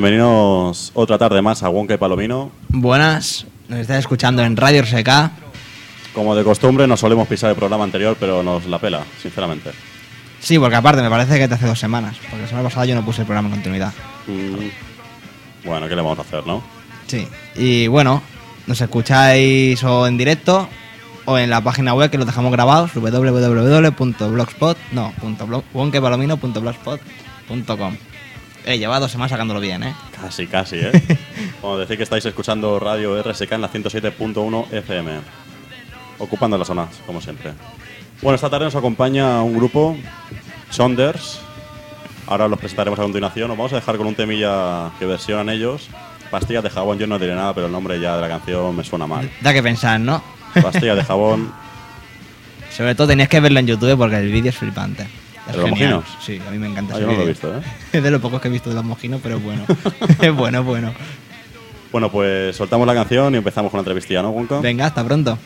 Bienvenidos otra tarde más a Wonka y Palomino. Buenas, nos estáis escuchando en Radio RSK. Como de costumbre, nos solemos pisar el programa anterior, pero nos la pela, sinceramente. Sí, porque aparte me parece que te hace dos semanas, porque la semana pasada yo no puse el programa en continuidad. Mm, bueno, ¿qué le vamos a hacer, no? Sí, y bueno, nos escucháis o en directo o en la página web que los dejamos grabados, www.blogspot, no, blog. He llevado dos semanas sacándolo bien, ¿eh? Casi, casi, ¿eh? Como decir que estáis escuchando Radio RSK en la 107.1 FM. Ocupando las zonas, como siempre. Bueno, esta tarde nos acompaña un grupo, Saunders. Ahora los presentaremos a continuación. Nos vamos a dejar con un temilla que versionan ellos. Pastillas de jabón, yo no diré nada, pero el nombre ya de la canción me suena mal. Da que pensar, ¿no? Pastillas de jabón. Sobre todo tenías que verlo en YouTube porque el vídeo es flipante. Es ¿De los genial. mojinos? Sí, a mí me encanta Ah, ese yo no lo he vídeo. visto, ¿eh? Es de los pocos que he visto de los mojinos, pero bueno. es bueno, bueno. Bueno, pues soltamos la canción y empezamos con la entrevistilla, ¿no, Wonka? Venga, hasta pronto.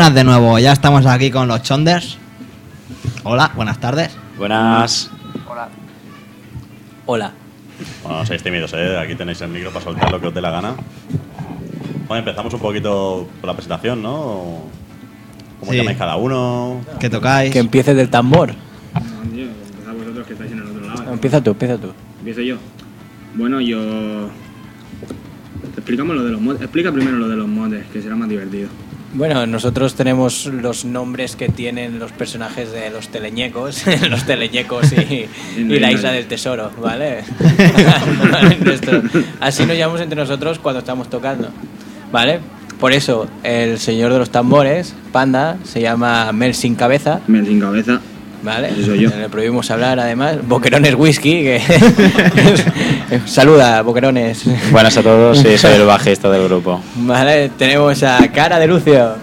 Buenas de nuevo, ya estamos aquí con los Chonders. Hola, buenas tardes. Buenas. Hola. Hola. Bueno, no seáis tímidos, ¿eh? Aquí tenéis el micro para soltar lo que os dé la gana. Bueno, empezamos un poquito por la presentación, ¿no? ¿Cómo Sí. llamáis cada uno? ¿Qué tocáis? Que empieces del tambor. Tío, empezad vosotros que estáis en el otro lado. Empieza tú, empieza tú. Empiezo yo. Bueno, yo. Explicamos lo de los mods. Explica primero lo de los mods, que será más divertido. Bueno, nosotros tenemos los nombres que tienen los personajes de los teleñecos, los teleñecos y, y la isla del tesoro, ¿vale? Así nos llamamos entre nosotros cuando estamos tocando, ¿vale? Por eso, el señor de los tambores, Panda, se llama Mel sin cabeza, Mel sin cabeza. ¿Vale? Ese soy yo. Le prohibimos hablar, además. Boquerones Whisky, que... Saluda, Boquerones. Buenas a todos, sí, soy el bajista del grupo. Vale, tenemos a Cara de Lucio.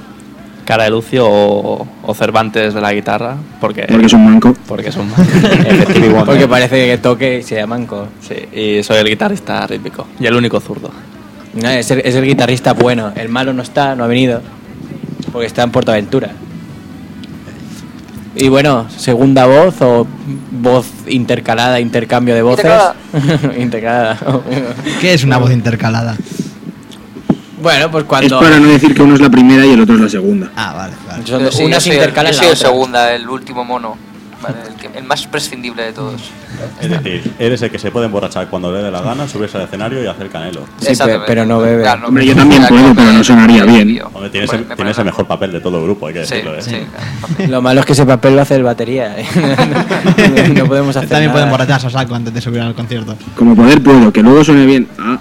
Cara de Lucio o, o Cervantes de la guitarra, porque, Porque es un manco. porque es un Wonder. Porque parece que toque y sea manco. Sí, y soy el guitarrista rítmico y el único zurdo. No, es, el, es el guitarrista bueno. El malo no está, no ha venido. Porque está en Portaventura. Y bueno, segunda voz o voz intercalada, intercambio de voces. Intercalada. ¿Qué es una voz intercalada? bueno, pues cuando. Es para no decir que uno es la primera y el otro es la segunda. Ah, vale, vale. son- Yo sí, unas yo soy la otra. segunda, el último mono. Vale, el, que- el más prescindible de todos. Es decir, eres el que se puede emborrachar cuando le dé la gana, subirse al escenario y hacer canelo. Sí, pero no bebe. Claro, Hombre, yo también puedo, pero no sonaría bien. Hombre, tienes, el, me- tienes el mejor papel de todo el grupo, hay que decirlo, ¿eh? sí. Lo malo es que ese papel lo hace el batería. ¿eh? no podemos hacer También pueden emborracharse a saco antes de subir al concierto. Como poder puedo, que luego suene bien. Ah,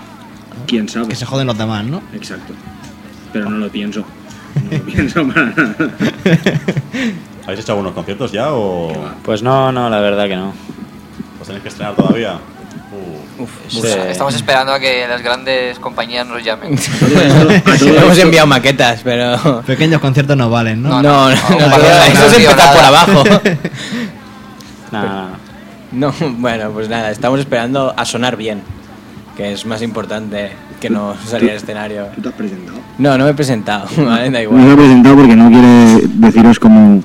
quién sabe. Que se joden los demás, ¿no? Exacto. Pero no lo pienso. No lo pienso para nada. ¿Habéis hecho algunos conciertos ya o Pues no, no, la verdad que no. os tenéis que estrenar todavía? Uh, Sí. Estamos esperando a que las grandes compañías nos llamen. Hemos enviado maquetas, pero. Pequeños conciertos no valen, ¿no? No, No, no, no, no, no, no, eso no, es no, empezar por abajo. Nada, nada. No, bueno, pues nada, estamos esperando a sonar bien, que es más importante que no salir al escenario. ¿Tú te has presentado? No, no me he presentado, ¿vale? Da No se igual. ha presentado porque no quiere deciros como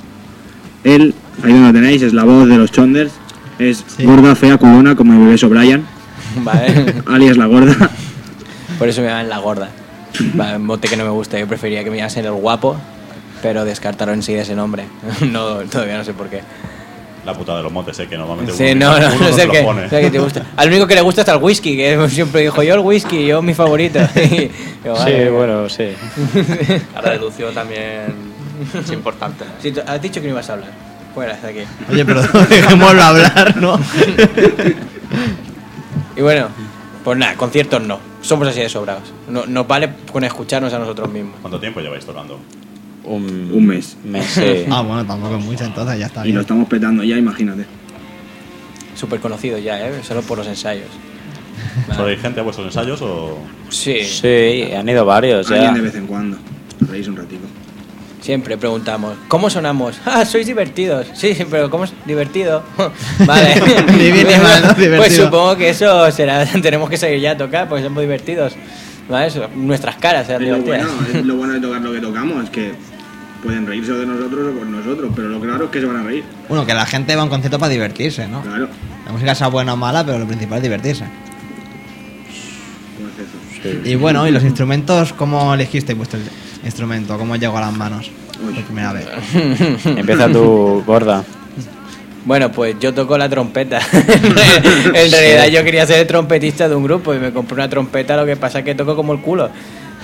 él, ahí donde lo tenéis, es la voz de los Chonders, es Sí. gorda, fea, culona, como el bebé O'Brien, Vale, alias la gorda. por eso me llaman la gorda. Vale, un mote que no me gusta, yo preferiría que me llamasen el guapo, pero descartaron enseguida ese nombre. No, todavía no sé por qué. la puta de los motes, ¿eh? Que normalmente Sí, uno, no, no, no sé lo que, te gusta. Al único que le gusta está el whisky, que siempre dijo yo el whisky, yo mi favorito. Y yo, Sí, vale. bueno, sí. De Lucio también es importante. Sí, has dicho que no ibas a hablar. Fuera de aquí. Oye, pero dejémoslo hablar, ¿no? Y bueno, pues nada, conciertos no. Somos así de sobrados. No, nos vale con escucharnos a nosotros mismos. ¿Cuánto tiempo lleváis tocando? Un, Un mes. mes, sí. Ah, bueno, tampoco es mucho, entonces ya está Y bien. lo estamos petando ya, imagínate. Súper conocido ya, ¿eh? Solo por los ensayos. ¿Solo hay gente a vuestros ensayos o...? Sí, Sí, han ido varios ya. De vez en cuando. Reís un ratito. Siempre preguntamos, ¿cómo sonamos? Ah, sois divertidos. Sí, sí, pero ¿cómo es divertido? vale. Ni bien ni mal, ¿no? Pues supongo que eso será, tenemos que salir ya a tocar, porque somos divertidos. ¿Vale? Eso, nuestras caras serán Lo divertidas. bueno, es- lo bueno de tocar lo que tocamos es que pueden reírse de nosotros o por nosotros, pero lo claro es que se van a reír. Bueno, que la gente va a un concierto para divertirse, ¿no? Claro. La música sea buena o mala, pero lo principal es divertirse. ¿Cómo es eso? Y bueno, ¿y los instrumentos? ¿Cómo elegisteis vuestro instrumento? ¿Cómo llegó a las manos? Por primera vez. Empieza tu gorda. Bueno, pues yo toco la trompeta. en realidad yo quería ser el trompetista de un grupo y me compré una trompeta, lo que pasa es que toco como el culo.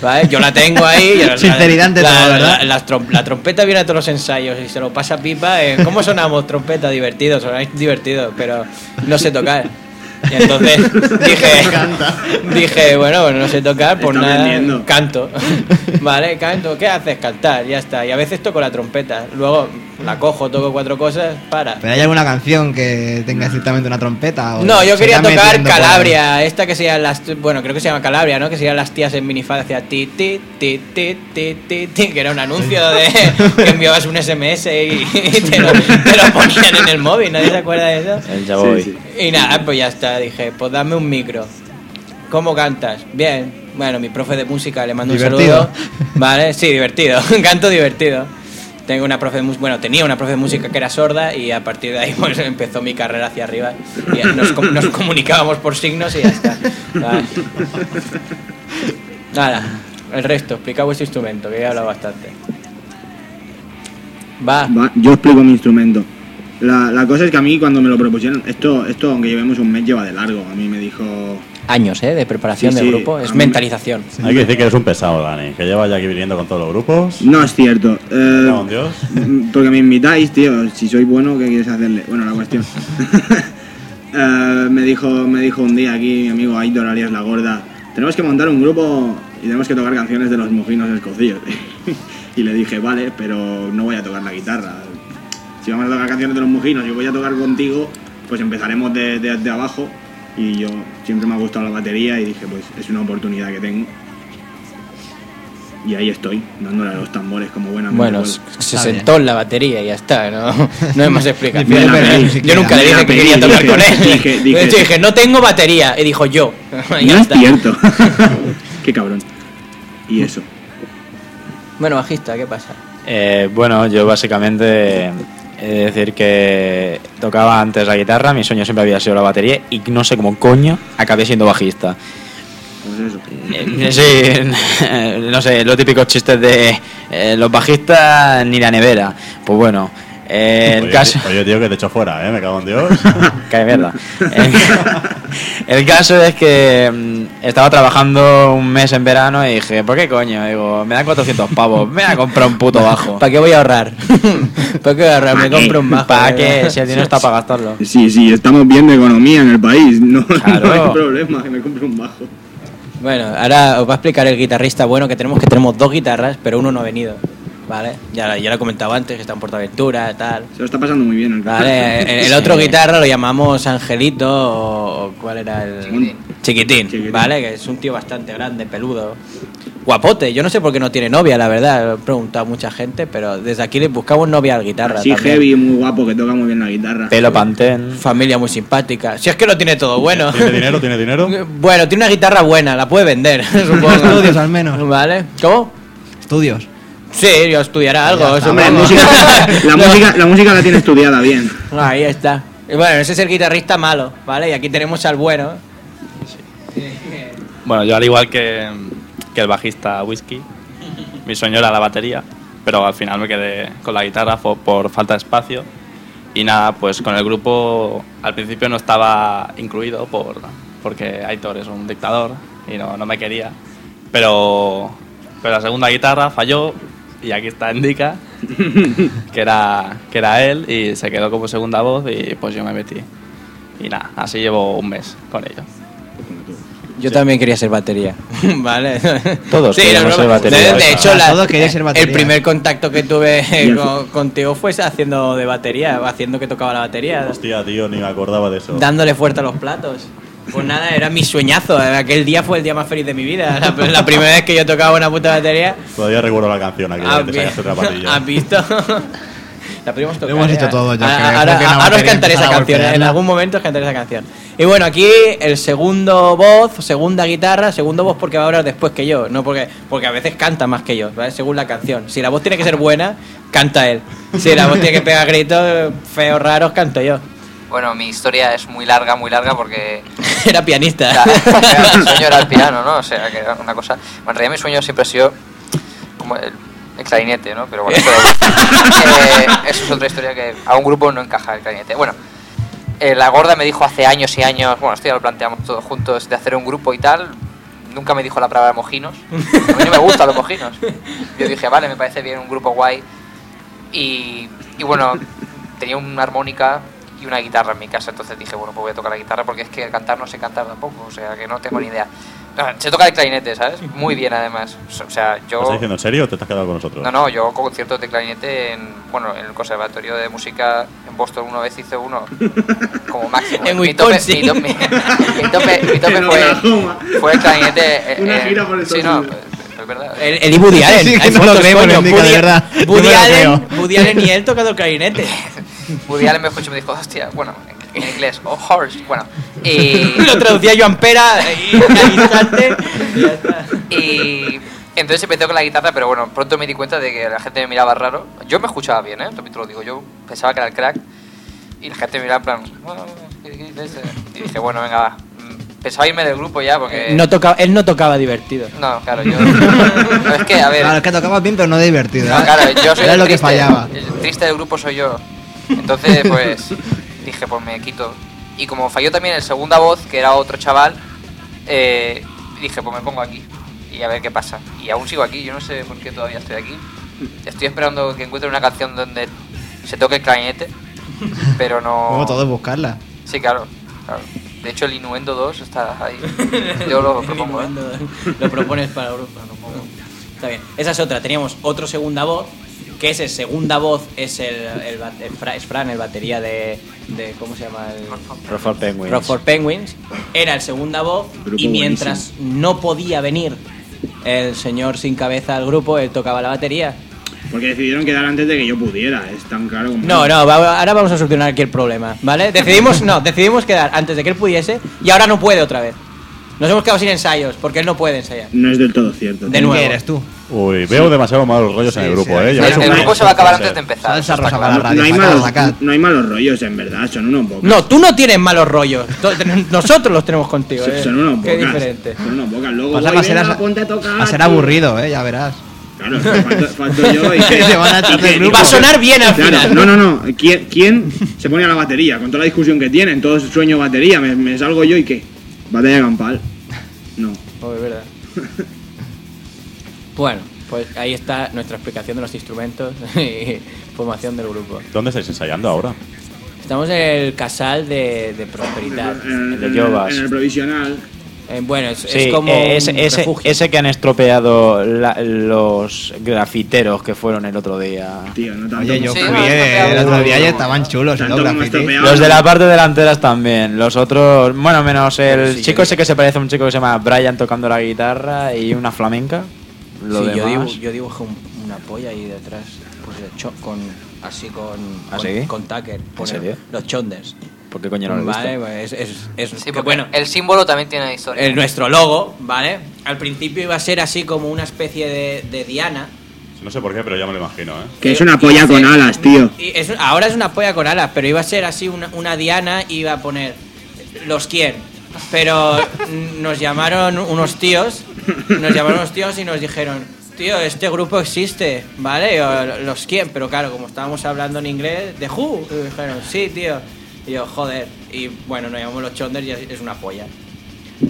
¿Vale? Yo la tengo ahí. y la- Sinceridad la, todo, la- ¿verdad? la trom- la trompeta viene a todos los ensayos y se lo pasa pipa. eh, ¿Cómo sonamos trompeta? Divertido, sonáis divertido, pero no sé tocar. Y entonces dije, dije, bueno, bueno, no sé tocar, pues Está nada, canto. Vale, canto, ¿qué haces? Cantar, ya está. Y a veces toco la trompeta. Luego la cojo, toco cuatro cosas, para. ¿Pero hay alguna canción que tenga estrictamente una trompeta? o No, yo se quería tocar por? Calabria, esta que sean las, bueno, creo que se llama Calabria, ¿no? Que serían las tías en minifaz, hacía ti, ti, ti, ti, ti, ti, ti, que era un anuncio de que enviabas un SMS y, y te, lo, te lo ponían en el móvil, ¿nadie se acuerda de eso? El. Sí, Y nada, pues ya está, dije, pues dame un micro. ¿Cómo cantas? Bien, Bueno, mi profe de música le mando Divertido. un saludo. Vale, sí, divertido. Canto divertido. Tengo una profe de música, bueno, tenía una profe de música que era sorda y a partir de ahí pues empezó mi carrera hacia arriba. Y nos, com- nos comunicábamos por signos y ya está. Vale. Nada, el resto, explica vuestro instrumento, que ya he hablado bastante. Va. Va, yo explico mi instrumento. La, la cosa es que a mí cuando me lo propusieron, esto, esto aunque llevemos un mes lleva de largo. A mí me dijo, Años, ¿eh? De preparación Sí, del grupo. Es mentalización. Hay que decir que eres un pesado, Dani, que lleva ya aquí viniendo con todos los grupos. no es cierto. eh, en Dios. Porque me invitáis, tío. Si soy bueno, ¿qué quieres hacerle? Bueno, la cuestión. Eh, me, dijo, me dijo un día aquí mi amigo Aitor Arias La Gorda: Tenemos que montar un grupo y tenemos que tocar canciones de los mojinos escocíos. y le dije: Vale, pero no voy a tocar la guitarra. Si vamos a tocar canciones de los mojinos y voy a tocar contigo, pues empezaremos de, de- de abajo. Y yo siempre me ha gustado la batería y dije: Pues es una oportunidad que tengo. Y ahí estoy, dándole a los tambores como buena Bueno, se Está sentó en la batería y ya está, ¿no? No hay más explicación. Yo nunca le dije que quería tocar con él. dije- dije- de hecho, dije, no tengo batería. Y dijo yo. Y ya No es está. cierto. Qué cabrón. Y eso. Bueno, bajista, ¿qué pasa? Eh, bueno, yo básicamente de decir que tocaba antes la guitarra, mi sueño siempre había sido la batería y no sé cómo coño acabé siendo bajista. Pues eso. Eh, sí, no sé, los típicos chistes de eh, los bajistas ni la nevera. Pues bueno, eh, el oye, caso... tío- oye, tío, que te echo fuera, ¿eh? Me cago en Dios. Cae mierda. El, el caso es que mm, estaba trabajando un mes en verano y dije, ¿por qué coño? Digo, me dan 400 pavos, me voy a comprar un puto bajo. ¿Para qué voy a ahorrar? ¿Para qué voy a ahorrar? Me compro un bajo. ¿Para qué? Si el dinero está para gastarlo. Sí, sí, estamos bien de economía en el país. No, Claro. no hay problema que me compre un bajo. Bueno, ahora os va a explicar el guitarrista bueno que tenemos que tenemos dos guitarras, pero uno no ha venido. ¿Vale? Ya, ya lo he comentado antes, que está en Portaventura, tal. Se lo está pasando muy bien el Vale, el, el otro guitarra lo llamamos Angelito o, o ¿cuál era el? Chiquitín. Chiquitín, Chiquitín. ¿vale? Que es un tío bastante grande, peludo. Guapote, yo no sé por qué no tiene novia, la verdad, lo he preguntado a mucha gente, pero desde aquí le buscamos novia al guitarra. También. heavy, muy guapo, que toca muy bien la guitarra. Pelo pantén. Familia muy simpática. Si es que lo tiene todo bueno. ¿Tiene dinero? ¿Tiene dinero? Bueno, tiene una guitarra buena, la puede vender, supongo. Estudios al menos. ¿Vale? ¿Cómo? Estudios. Sí, yo estudiará algo. está. Hombre, música- la, música, la música la tiene estudiada bien. Ahí está. Y bueno, ese es el guitarrista malo, ¿vale? Y aquí tenemos al bueno. Bueno, yo al igual que, que el bajista Whisky, mi sueño era la batería, pero al final me quedé con la guitarra por falta de espacio. Y nada, pues con el grupo al principio no estaba incluido por, porque Aitor es un dictador y no, no me quería. Pero, pero la segunda guitarra falló y aquí está Indica, que era, que era él y se quedó como segunda voz y pues yo me metí. Y nada, así llevo un mes con ello. Yo también quería ser batería, ¿vale? Todos queríamos no, ser batería. De, de hecho, la- Todos queríais ser batería. el primer contacto que tuve con- contigo fue haciendo de batería, haciendo que tocaba la batería, Hostia, tío, ni me acordaba de eso. dándole fuerte a los platos. Pues nada, era mi sueñazo. Aquel día fue el día más feliz de mi vida. La, la primera vez que yo tocaba una puta batería. Todavía recuerdo la canción aquella ¿Has vi- otra. ¿Has visto? La podríamos tocar. Lo hemos ¿eh? hecho todo ya, Ahora- creo. Ahora, una ahora os cantaré esa canción. ¿eh? En algún momento os cantaré esa canción. Y bueno, aquí el segundo voz, segunda guitarra, segundo voz porque va a hablar después que yo. No porque, porque a veces canta más que yo, ¿vale? Según la canción. Si la voz tiene que ser buena, canta él. Si la voz tiene que pegar gritos feos, raros, canto yo. Bueno, mi historia es muy larga, muy larga porque Era pianista. la- mi sueño era el piano, ¿no? O sea, que era una cosa... Bueno, en realidad mi sueño siempre ha sido como el, el clarinete, ¿no? Pero bueno, eso, eh, eso es otra historia que a un grupo no encaja el clarinete. Bueno, eh, la gorda me dijo hace años y años, bueno, esto ya lo planteamos todos juntos, de hacer un grupo y tal. Nunca me dijo la palabra mojinos. A mí no me gustan los mojinos. Yo dije, vale, me parece bien un grupo guay. Y, y bueno, tenía una armónica una guitarra en mi casa, entonces dije, bueno, pues voy a tocar la guitarra porque es que cantar no sé cantar tampoco, o sea, que no tengo ni idea. Se toca el clarinete, ¿sabes? Muy bien además. O sea, ¿Lo yo... estás diciendo en serio o te estás quedando con nosotros? No, no, yo conciertos de clarinete en, bueno, en el Conservatorio de Música en Boston una vez hice uno como máximo. En mi tope, mi, tope, mi tope, mi tope En fue, fue el clarinete. eh, Una eh, gira por Sí, Estados no, Unidos. Es, verdad. El y Woody Allen. Sí, que no lo creemos. Indica, de Woody, verdad. Yo Woody Allen, creo. Woody Allen y él tocando clarinete. Woody Allen me escuchó y me dijo, hostia, bueno, en inglés, oh horse, bueno. Y, Lo traducía Joan Pera y y ya está. y entonces empecé con la guitarra, pero bueno, pronto me di cuenta de que la gente me miraba raro. Yo me escuchaba bien, ¿eh? También te lo digo, yo pensaba que era el crack. Y la gente me miraba en plan, "Ah, ¿qué dices ese?". Y dije, bueno, venga, va. Pensaba irme del grupo ya porque... No tocaba, él no tocaba divertido. No, claro, yo... No, es que, a ver... Claro, es que tocabas bien, pero no divertido. No, ¿eh? claro, yo soy Era el lo que fallaba. El triste del grupo soy yo. Entonces, pues, dije, pues me quito. Y como falló también el segunda voz, que era otro chaval, eh, dije, pues me pongo aquí. Y a ver qué pasa. Y aún sigo aquí, yo no sé por qué todavía estoy aquí. Estoy esperando que encuentre una canción donde se toque el clarinete, pero no... Como todo es buscarla. Sí, claro, claro. De hecho, el Inuendo 2 está ahí. Yo lo propongo, ¿eh? Lo propones para Europa. lo pongo. Está bien. Esa es otra. Teníamos otro segunda voz, que ese segunda voz es el, el, el Fra- es Fran, el batería de, de ¿cómo se llama? El, Rockford Penguins. Rockford Penguins. Era el segunda voz Grupo y mientras no podía venir el señor sin cabeza al grupo, él tocaba la batería. Porque decidieron quedar antes de que yo pudiera, es tan claro como... No, no, va- ahora vamos a solucionar aquí el problema, ¿vale? Decidimos, no, decidimos quedar antes de que él pudiese y ahora no puede otra vez. Nos hemos quedado sin ensayos porque él no puede ensayar. No es del todo cierto. De nuevo. ¿Qué eres tú? Uy, veo demasiado malos rollos en el grupo, sí, ¿eh? Lleváis El, un el mes grupo se va a acabar antes de empezar. Salsa rosa para radio. No hay, sacad, malos, sacad. no hay malos rollos, en verdad, son unos bocas. No, tú no tienes malos rollos. To- Nosotros los tenemos contigo. Son, ¿eh? son unos Qué bocas. diferente. Son unos bocas. Luego, Pasa voy, que va a ser venga, as- ponte a tocar. Va a ser aburrido, ¿eh? Ya verás. Claro, es que falto, falto yo y que... Van a y que-. Va a sonar bien al Claro, final. no, no, no. ¿Quién, quién se pone a la batería? Con toda la discusión que tienen, todo su sueño batería, me, me salgo yo y qué? Batalla campal. No. Oh, es verdad. Bueno, pues ahí está nuestra explicación de los instrumentos y formación del grupo. ¿Dónde estáis ensayando ahora? Estamos en el casal de, de prosperidad. En, el de en Jovas. en el provisional. Eh, bueno, es, Sí, es como eh, ese, un ese, refugio. ese que han estropeado la- los grafiteros que fueron el otro día. Tío, no tanto. Oye, yo Sí, fui no, eh, el otro día y no, estaban chulos los. Los de la parte delanteras también. Los otros, bueno, menos el Sí, chico ese que se parece a un chico que se llama Brian tocando la guitarra y una flamenca. Lo Sí, yo, demás. dibu- yo dibujé un- una polla ahí detrás, pues de cho- con, así con, ¿Ah, con, sí? con Tucker, pone serio? los chonders. ¿Por qué coño no lo he visto? Vale, pues es, es, es- Sí, que bueno, el símbolo también tiene historia. el, nuestro logo, ¿vale? Al principio iba a ser así como una especie de, de diana. No sé por qué, pero ya me lo imagino, ¿eh? Que es una polla con alas, tío. Y es- ahora es una polla con alas, pero iba a ser así una, una diana y iba a poner los quién. Pero nos llamaron unos tíos, nos llamaron unos tíos y nos dijeron, tío, este grupo existe, ¿vale? O, los quién, pero claro, como estábamos hablando en inglés, de Who, y dijeron, sí, tío. Y yo, joder. Y bueno, nos llamamos los Chonders y es una polla.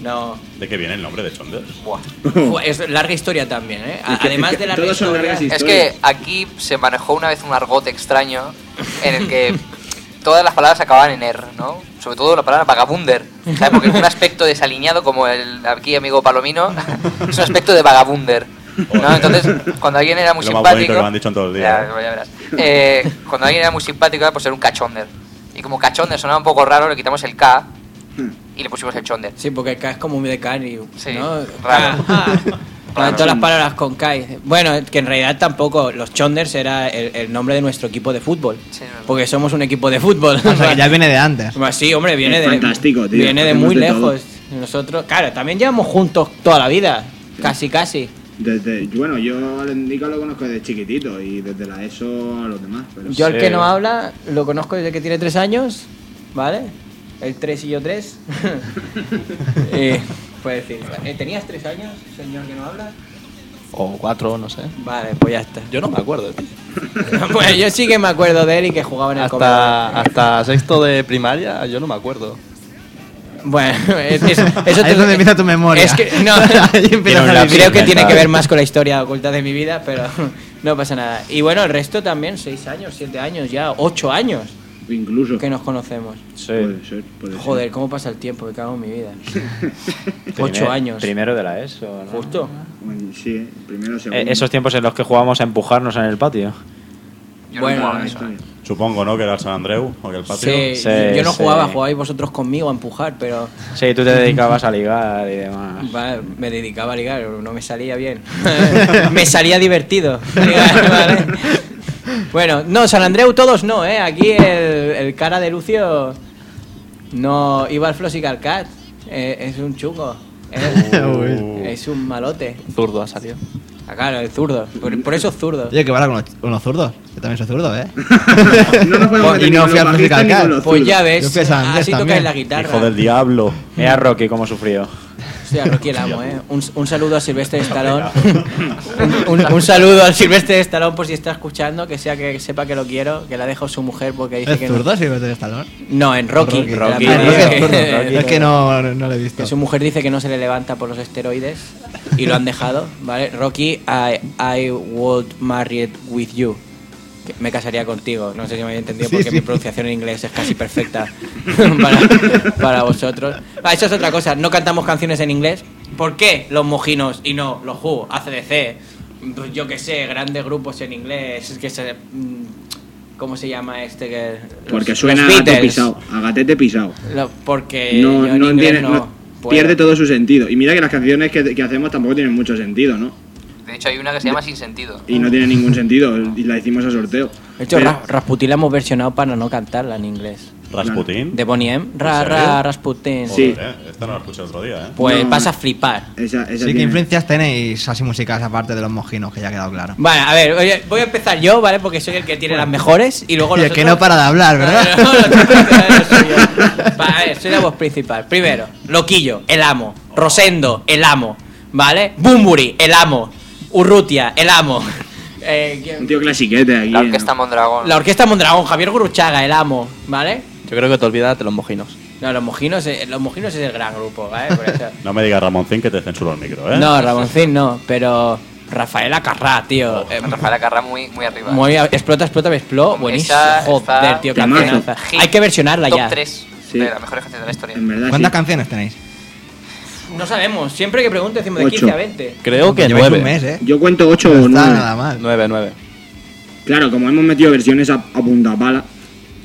No. ¿De qué viene el nombre de Chonders? Buah. Es larga historia también, ¿eh? Es Además es que de larga todos son historia. largas Es historias. que aquí se manejó una vez un argot extraño en el que todas las palabras acababan en R, ¿no? Sobre todo la palabra vagabunder, ¿sabes? Porque un aspecto desaliñado como el aquí amigo Palomino es un aspecto de vagabunder. ¿no? Entonces, cuando alguien era muy Lo simpático. que me han dicho en todo el día, Ya, ¿eh? ya verás. Eh, cuando alguien era muy simpático, pues era un cachonder. Y como cachonder sonaba un poco raro, le quitamos el K y le pusimos el chonder. Sí, porque K es como muy de K, Sí, ¿no? raro. Todas las palabras con K. Bueno, que en realidad tampoco. Los Chonders era el, el nombre de nuestro equipo de fútbol. Sí, porque somos un equipo de fútbol. O sea, que ya viene de antes. Pues sí, hombre, viene Es de. fantástico, tío. Viene de muy de lejos. Nosotros, claro, también llevamos juntos toda la vida. Casi, casi. Desde, bueno, yo al Endica lo conozco desde chiquitito y desde la ESO a los demás. Pero Yo al Sí. que no habla, lo conozco desde que tiene tres años, ¿vale? El tres y yo tres. puede decir, eh, ¿tenías tres años, señor que no habla? O cuatro, no sé. Vale, pues ya está. Yo no me acuerdo. tío. pues yo sí que me acuerdo de él y que jugaba en el Hasta, comedor. hasta sexto de primaria yo no me acuerdo. Bueno, es- es- eso Ahí te- es donde empieza tu memoria. Es que no, creo que tiene que ver más con la historia oculta de mi vida, pero no pasa nada. Y bueno, el resto también, seis años, siete años ya, ocho años incluso. que nos conocemos. Sí. Puede ser, puede ser. Joder, cómo pasa el tiempo, me cago en mi vida. Primer- Ocho años. Primero de la ESO. ¿no? Justo. Bueno, sí, primero, segundo. Eh, esos tiempos en los que jugábamos a empujarnos en el patio. Yo Bueno, no eso. Supongo, ¿no? Que era el San Andreu o que el patio. Sí, Sí, yo no sí. jugaba, jugabais vosotros conmigo a empujar, pero Sí, tú te dedicabas a ligar y demás. va, me dedicaba a ligar, no me salía bien. me salía divertido. ligar, ¿vale? Bueno, no, San Andreu todos no, ¿eh? Aquí el, el cara de Lucio No, iba al Floss y Calcat. Eh, es un chungo. Es, es un malote. Zurdo ha salido. Ah, claro, es zurdo. Por, por eso es zurdo. Oye, que vale con los, con los zurdos. Yo también soy zurdo, ¿eh? No nos podemos Y ni no con fui los al bajistas ni musical, los Pues zurdos. ya Yo ves, fui a San Andrés así tocas también. la guitarra. Hijo del diablo. Mira Rocky cómo sufrió. Hostia, Rocky el amo, ¿eh? Un, un saludo a Silvestre Stallone. un, un- un saludo al Silvestre Stallone por si está escuchando, que sea que sepa que lo quiero, que la dejo su mujer porque dice ¿Es que zurdo, sí, de Stallone? no. No, en Rocky. Rocky, Rocky, Ah, zurdo. Es que no, no lo he visto. que su mujer dice que no se le levanta por los esteroides y lo han dejado, ¿vale? Rocky, I, I would marry with you. Que Me casaría contigo. No sé si me habéis entendido Sí, porque sí. mi pronunciación en inglés es casi perfecta para, para vosotros. Ah, eso es otra cosa. No cantamos canciones en inglés. ¿Por qué los mojinos y no los Who, ACDC? Pues yo que sé, grandes grupos en inglés. Es que se, mm, ¿Cómo se llama este? Que, los- Porque suena a gato Beatles. pisado, a gatete pisado. Lo- porque No, yo en no inglés tiene, no pierde todo su sentido. Y mira que las canciones que, que hacemos tampoco tienen mucho sentido, ¿no? De hecho, hay una que se llama Sin Sentido. Y no tiene ningún sentido. Y la hicimos a sorteo. De hecho, Pero- Rasputin la hemos versionado para no cantarla en inglés. Rasputin. De Bonnie M. Rasputin. Sí. Joder, eh, Esta no la escuché el otro día, ¿eh? Pues No. vas a flipar. esa, esa Sí, ¿qué tiene- influencias tenéis así musicales aparte de los mojinos, que ya ha quedado claro? Vale, a ver, oye, voy a empezar yo, ¿vale? Porque soy el que tiene las mejores y luego Y los el que otros- no para de hablar, ¿verdad? No, los soy yo. Va, a ver, soy la voz principal. Primero, Loquillo, el amo. Rosendo, el amo. ¿Vale? Bumburi, el amo. Urrutia, el amo. Eh, ¿quién? Un tío clasiquete aquí. La orquesta ¿no? Mondragón. La Orquesta Mondragón, Javier Guruchaga, el amo. ¿Vale? Yo creo que te olvidas de los mojinos. No, los mojinos, eh, los mojinos es el gran grupo, ¿vale? Por eso- No me digas Ramoncín que te censuro el micro, ¿eh? No, Ramoncín no, pero Rafaela Carrá, tío. eh, Rafael Carrá muy, muy arriba. muy a- explota, explota, me expló. Buenísimo. Esa Joder, está- tío, Temazo. cancionaza. Hit. Hay que versionarla Top ya. 3 Sí. de las mejores canciones de la historia. En verdad, ¿Cuántas sí. canciones tenéis? No sabemos, siempre que pregunto decimos de Ocho. 15 a 20. Creo que Lleváis nueve. un mes, ¿eh? Yo cuento 8 No o está 9. nada mal. Nueve, nueve. Claro, como hemos metido versiones a, a punta pala.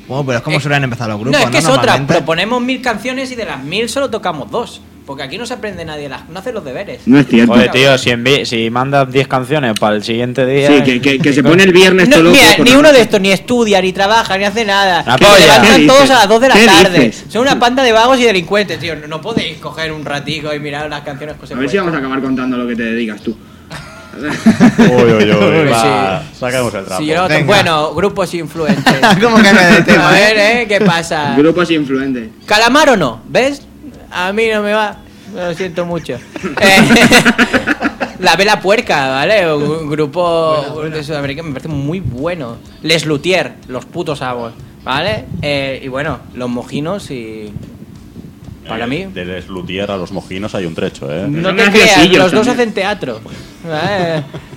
Bueno, pero es como Eh, suelen empezar los No, grupos, es que es otra. Proponemos mil canciones y de las mil solo tocamos dos. Porque aquí no se aprende nadie, las, no hace los deberes. No es cierto. Oye, tío, si, envi- si mandas 10 canciones para el siguiente día. Sí, que, que, que se pone el viernes No, todo loco. mira, por ni uno de estos ni estudia, ni trabaja, ni hace nada. La se todos a las 2 de la ¿Qué tarde. dices? Son una panda de vagos y delincuentes, tío. No, no podéis coger un ratico y mirar las canciones que os A ver si vamos a acabar contando lo que te dedicas tú. Uy, uy, uy. Va, sí. Saquemos el trapo. Sí, bueno, grupos influentes. ¿Cómo que me de a tema, ver, eh? ¿eh? ¿Qué pasa? Grupos influentes. ¿Calamar o no? ¿Ves? A mí no me va. Lo siento mucho. Eh, la Vela Puerca, ¿vale? Un grupo de Sudamérica me parece muy bueno. Les Luthier, los putos amos, ¿vale? Eh, y bueno, los mojinos y. Para Eh, mí. De Les Luthier a los mojinos hay un trecho, ¿eh? No te creas, graciosillos los dos hacen teatro.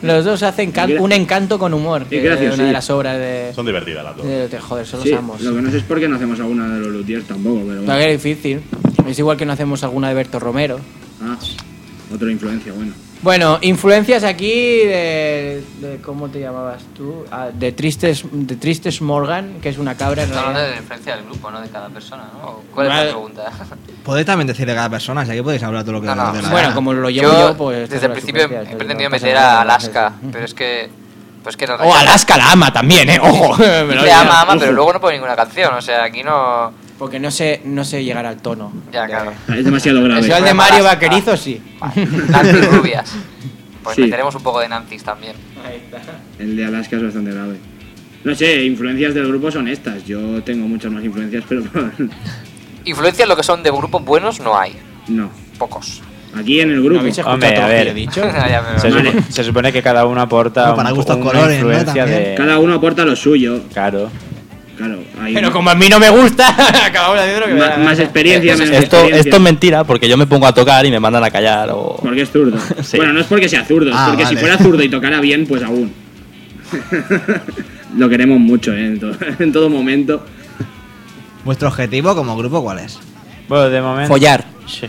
Los dos hacen un encanto con humor. Que es una graciosillo. de las obras de. Son divertidas las dos. de- de- joder, son Sí, los amos. lo que no sé es por qué no hacemos alguna de los luthiers tampoco, pero bueno. que es difícil. Es igual que no hacemos alguna de Berto Romero. Ah, otra influencia, bueno. Bueno, influencias aquí de, de- ¿cómo te llamabas tú? Ah, de Tristes de Tristes Morgan, que es una cabra en Estamos hablando de la influencia del grupo, no de cada persona, ¿no? ¿Cuál es la pregunta? Podéis también decir de cada persona, si aquí podéis hablar todo lo que No, dé la Bueno, como lo llevo yo, pues desde el principio he pretendido meter a Alaska, pero es que pues que O realidad- Alaska la ama también, eh, ojo. Me lo ama, ama, pero luego no pone ninguna canción, o sea, aquí no Porque no sé, no sé llegar al tono. ya claro. Es demasiado grave. Si el de Mario. Vaquerizo, sí. Nancy Rubias. Pues Sí. meteremos un poco de Nancy también. Ahí está. El de Alaska es bastante grave. No sé, influencias del grupo son estas. Yo tengo muchas más influencias, pero Influencias lo que son de grupos buenos no hay, no. pocos. Aquí en el ¿No grupo. Hombre, a ver. yo dicho? Se, Vale. supo- se supone que cada uno aporta Bueno, para un- gustos una colores, ¿no? influencia de. Cada uno aporta lo suyo. Claro. Hay Pero como a mí no me gusta, acabamos haciendo lo que me da ma- la más experiencia, menos Esto, experiencia. esto es mentira porque yo me pongo a tocar y me mandan a callar o... Porque es zurdo. Sí. Bueno, no es porque sea zurdo, es Ah, porque si fuera zurdo y tocara bien, pues aún. Lo queremos mucho, ¿eh? En, todo, en todo momento. ¿Vuestro objetivo como grupo cuál es? Bueno, de momento. Follar. Sí.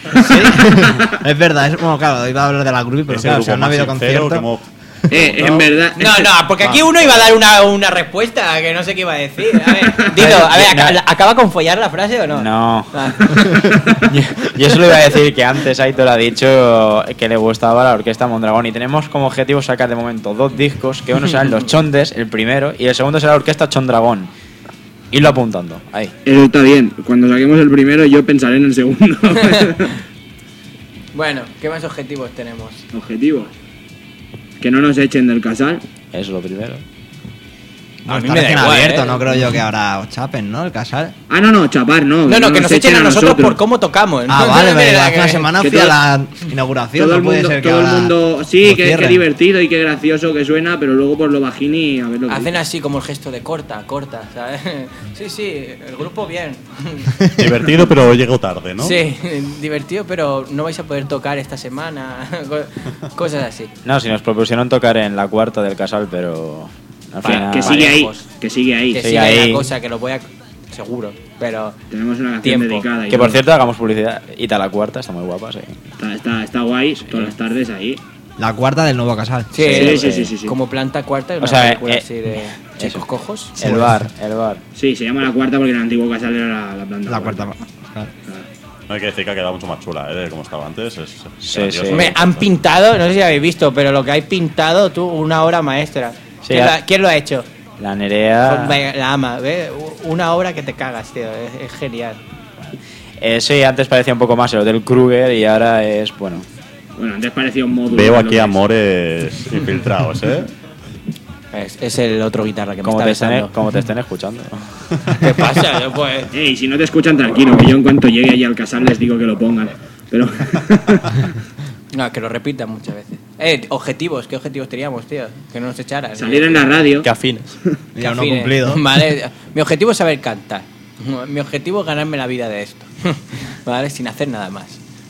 es verdad, es como, claro, iba a hablar de la grupo, pero claro, no ha habido concierto. que hemos- Eh, en verdad. No, no, porque aquí uno iba a dar una, una respuesta que no sé qué iba a decir. A ver, dilo, a ver, aca- ¿acaba con follar la frase o no? No. Ah. yo, yo solo iba a decir que antes Aitor ha dicho que le gustaba la orquesta Mondragón y tenemos como objetivo sacar de momento dos discos, que uno serán los Chondes, el primero, y el segundo será la orquesta Chondragón. Irlo apuntando. Ahí. Eso está bien. Cuando saquemos el primero, yo pensaré en el segundo. Bueno, ¿qué más objetivos tenemos? Objetivo. Que no nos echen del casal. Es lo primero. No, A mí está me da recién igual, abierto, ¿eh? no creo yo que ahora os chapen, ¿no? El casal. Ah, no, no, chapar, no. No, no, que nos echen a nosotros por cómo tocamos. Ah, No vale, pero hace que una semana Que fui a la inauguración, Todo no puede mundo, ser que todo el mundo. Sí, que, que divertido y qué gracioso que suena, pero luego por lo bajini, a ver lo que. Hacen así como el gesto de corta, corta, ¿sabes? Sí, sí, el grupo bien. Divertido, pero llego tarde, ¿no? Sí, divertido, pero no vais a poder tocar esta semana. co- Cosas así. No, si nos propusieron tocar en la cuarta del casal, pero. Al Para- final. que sigue ahí, que sigue ahí. Que Sí, siga ahí la cosa, que lo voy a. Seguro, pero. Tenemos una canción Tiempo. dedicada. y Que por todo. cierto, hagamos publicidad. Ita la cuarta, está muy guapa, sí. Está, está, está guay, todas las tardes ahí. La cuarta del nuevo casal. Sí, Sí, eh, sí, sí, sí, sí. Como planta cuarta, O sea, película eh, así de chicos cojos. El bar, el bar. Sí, se llama la cuarta porque en el antiguo casal era la, la planta. La cuarta. Claro. No hay que decir que ha quedado mucho más chula, ¿eh? De cómo estaba antes. Es Sí, sí. Me han pintado, no sé si habéis visto, pero lo que hay pintado, tú, una obra maestra. Sí, ¿Quién, lo ha, quién lo ha hecho? La Nerea. La ama, ¿ves? Una obra que te cagas, tío. Es, es genial. Eh, sí, antes parecía un poco más el Hotel Kruger y ahora es, bueno. Bueno, antes parecía un módulo. Veo aquí amores infiltrados, ¿eh? Es, es el otro guitarra que me Como está te, besando. como te estén escuchando. ¿Qué pasa? Yo, Pues, Ey, si no te escuchan, tranquilo, que yo en cuanto llegue allí al casal les digo que lo pongan. Pero. no, que lo repitan muchas veces. Eh, objetivos, ¿qué objetivos teníamos, tío? Que no nos echaran. Salir en la radio. Que afines. Ya no cumplido. Vale, mi objetivo es saber cantar. Mi objetivo es ganarme la vida de esto. Vale, sin hacer nada más.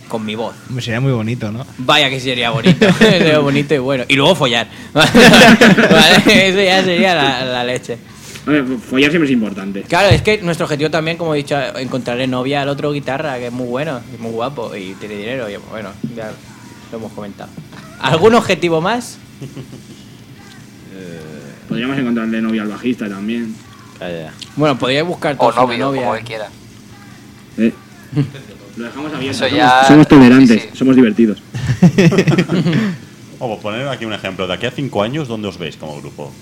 Con mi voz. Hombre, Sería muy bonito, ¿no? Vaya que sería bonito. sería bonito y bueno. Y luego follar. Vale, eso ya sería la, la leche. Ver, follar siempre es importante. Claro, es que nuestro objetivo también, como he dicho, encontrarle novia al otro guitarra, que es muy bueno, y muy guapo y tiene dinero. Y bueno, ya lo hemos comentado. ¿Algún objetivo más? Podríamos encontrarle novia al bajista también. Calla. Bueno, podríais buscar O todos una novio, novia. como él quiera. ¿eh? Lo dejamos abierto. Eso somos, ya- somos tolerantes, sí, sí. somos divertidos. O poner aquí un ejemplo. De aquí a cinco años, ¿dónde os veis como grupo?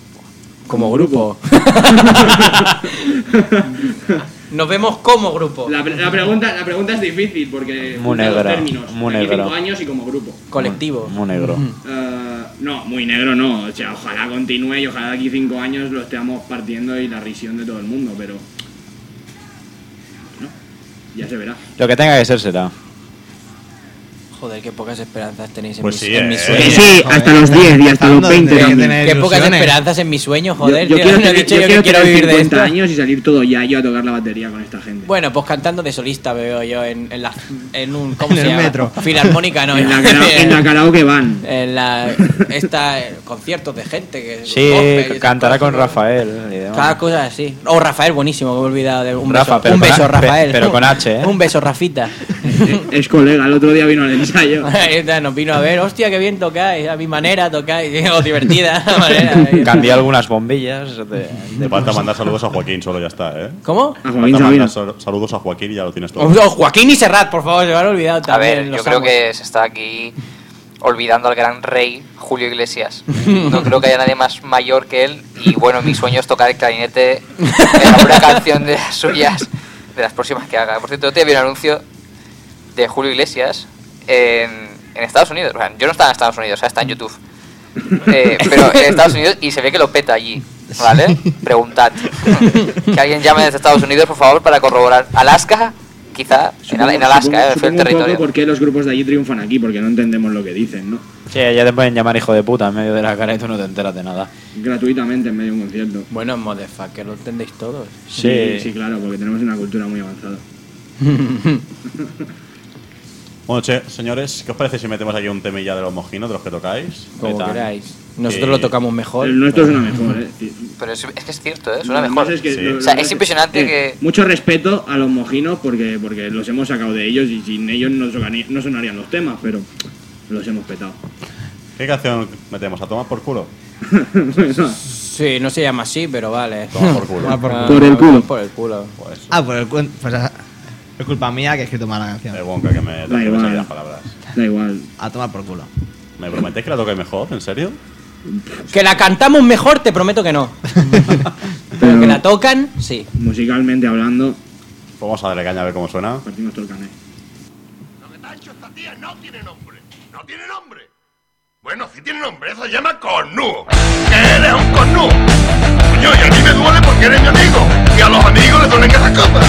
Como grupo. Nos vemos como grupo. La, la pregunta, la pregunta es difícil porque Muy dos negra, términos. muy negra. cinco años y como grupo. Colectivo. Muy negro. Eh, no, muy negro no. O sea, ojalá continúe y ojalá de aquí cinco años lo estemos partiendo y la risión de todo el mundo, pero. No, ya se verá. Lo que tenga que ser será. Joder, qué pocas esperanzas tenéis en, Pues mis, sí, en mis eh. Sí, hasta los 10 y hasta los Empezando 20 de también. tener- Qué pocas esperanzas en mis sueños, joder. yo, yo quiero No tener, yo yo quiero que quiero vivir de 50 esto. años y salir todo ya yo a tocar la batería con esta gente. Bueno, pues cantando de solista veo yo en, en, la, en un. ¿Cómo En se el llama? metro. Filarmónica, no. en, la cara- en la karaoke van. en la esta conciertos de gente que Sí, cantará con. Rafael y demás. cada cosa así o Rafael buenísimo que me he olvidado de un Rafa, beso un beso Rafael pero con H, ¿eh? un beso Rafita Es colega, el otro día vino al ensayo. Nos vino a ver hostia qué bien tocáis a mi manera tocáis o divertida manera Cambié algunas bombillas. De, Te falta mandar saludos a Joaquín, solo ya está, ¿eh? ¿cómo? A Joaquín mandar sal- saludos a Joaquín y ya lo tienes todo. Oh, Joaquín y Serrat por favor se me han olvidado A ver, yo creo amos. que se está aquí olvidando al gran rey Julio Iglesias. No creo que haya nadie más mayor que él. Y bueno, mi sueño es tocar el clarinete en alguna canción de las suyas, de las próximas que haga. Por cierto, te vi un anuncio de Julio Iglesias en, en Estados Unidos. O sea, yo no estaba en Estados Unidos, o sea, está en YouTube. Eh, pero en Estados Unidos y se ve que lo peta allí. ¿Vale? Preguntad. que alguien llame desde Estados Unidos, por favor, para corroborar. Alaska, quizá. En, Al- en Supongo- Alaska, supongo- eh, fue el supongo territorio. por qué los grupos de allí triunfan aquí, porque no entendemos lo que dicen, ¿no? Sí, ya te pueden llamar hijo de puta en medio de la cara y tú no te enteras de nada. Gratuitamente en medio de un concierto. bueno motherfucker lo entendéis todos Sí, sí, claro, porque tenemos una cultura muy avanzada. Bueno, che, señores, ¿qué os parece si metemos aquí un temilla de los mojinos, de los que tocáis? como Metan. queráis nosotros Eh, lo tocamos mejor El nuestro suena mejor, ¿eh? Pero es, es que es cierto, ¿eh? Suena mejor. es que Sí. lo- O sea, es impresionante eh, que- Mucho respeto a los mojinos porque, porque los hemos sacado de ellos y sin ellos no, sonaría- no sonarían los temas, pero los hemos petado. ¿Qué canción metemos? ¿A tomar por culo? Sí no se llama así pero vale Toma por culo. Toma por Ah, Por el culo. por el culo Pues, Ah, por el cuen- Pues ah, es culpa mía que he escrito mal la de canción. Wonka que me, que me igual. las palabras. da igual. A tomar por culo. ¿Me prometéis que la toquéis mejor? ¿En serio? que la cantamos mejor te prometo que no Pero que la tocan, sí. Musicalmente hablando, Vamos a darle caña a ver cómo suena. partimos todo el cané. Lo que te ha hecho esta tía no tiene nombre. No tiene nombre. Bueno, sí tiene nombre. Eso se llama cornudo. Que eres un cornudo. Coño, y a mí me duele porque eres mi amigo. Y a los amigos les duelen esas cosas.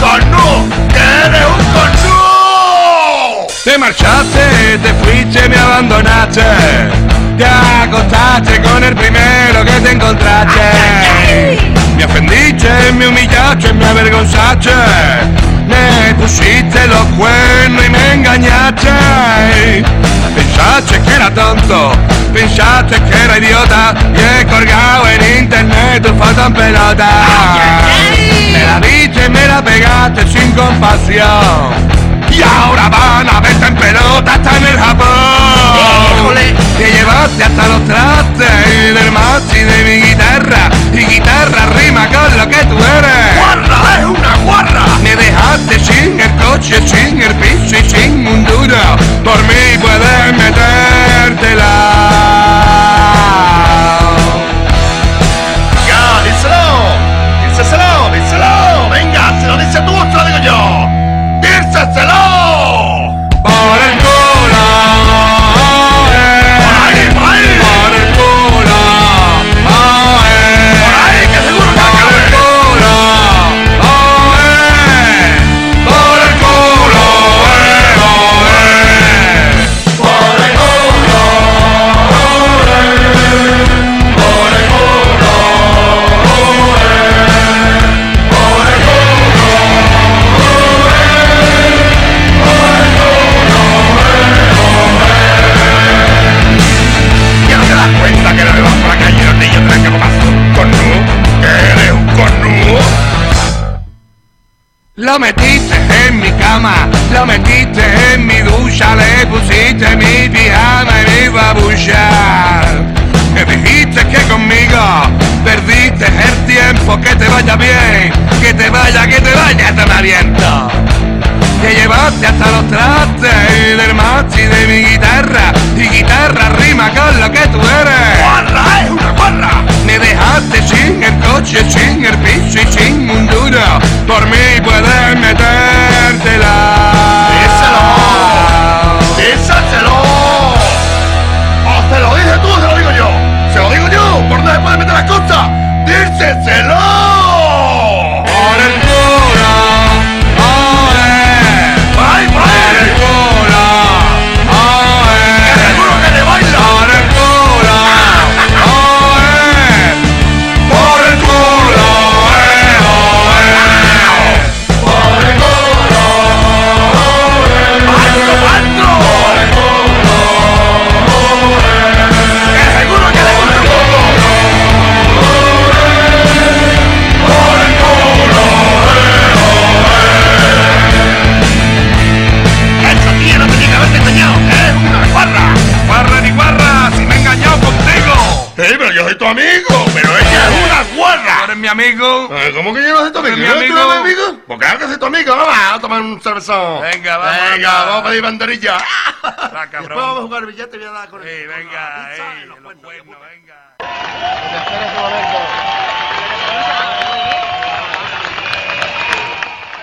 Cornudo. Que eres un cornudo. Te marchaste, te fuiste, me abandonaste. Te acostaste con el primero que te encontraste. Me ofendiste, me humillaste, me avergonzaste. Me pusiste los cuernos y me engañaste. Pensaste que era tonto, pensaste que era idiota. Y he colgado en internet tu foto en pelota. Me la diste, me la pegaste sin compasión. Y ahora van a verte en pelota hasta en el Japón. Te llevaste hasta los trastes del machi de mi guitarra. Y guitarra rima con lo que tú eres. ¡Guarra! ¡Es una guarra! Me dejaste sin el coche, sin el piso y sin un duro. Por mí puedes metértela. ¡Ya, Lo metiste en mi cama, lo metiste en mi ducha, le pusiste mi pijama y mi babucha. Me dijiste que conmigo perdiste el tiempo, que te vaya bien, que te vaya, que te vaya, te me aviento. Te llevaste hasta los trastes del machi de mi guitarra, y guitarra rima con lo que tú eres. ¡Guarra! ¡Es una guarra! Me dejaste sin el coche, sin el piso y sin un duro. Por mí puedes metértela. ¡Díselo! ¡O se lo dices tú se lo digo yo! ¡Se lo digo yo! ¡Por dónde se pueden meter las cosas! ¡Díseselo! Mi amigo. Eh, ¿Cómo que yo no soy tu amigo? ¿Es mi ¿Yo no soy amigo? tu amigo? Pues claro que soy tu amigo, vamos a tomar un cervezón. Venga, vamos, Venga, anda. vamos a pedir banderilla. Va, Después vamos a jugar billete y voy a dar con el. Sí, venga, pizza ey, y los cuernos, venga.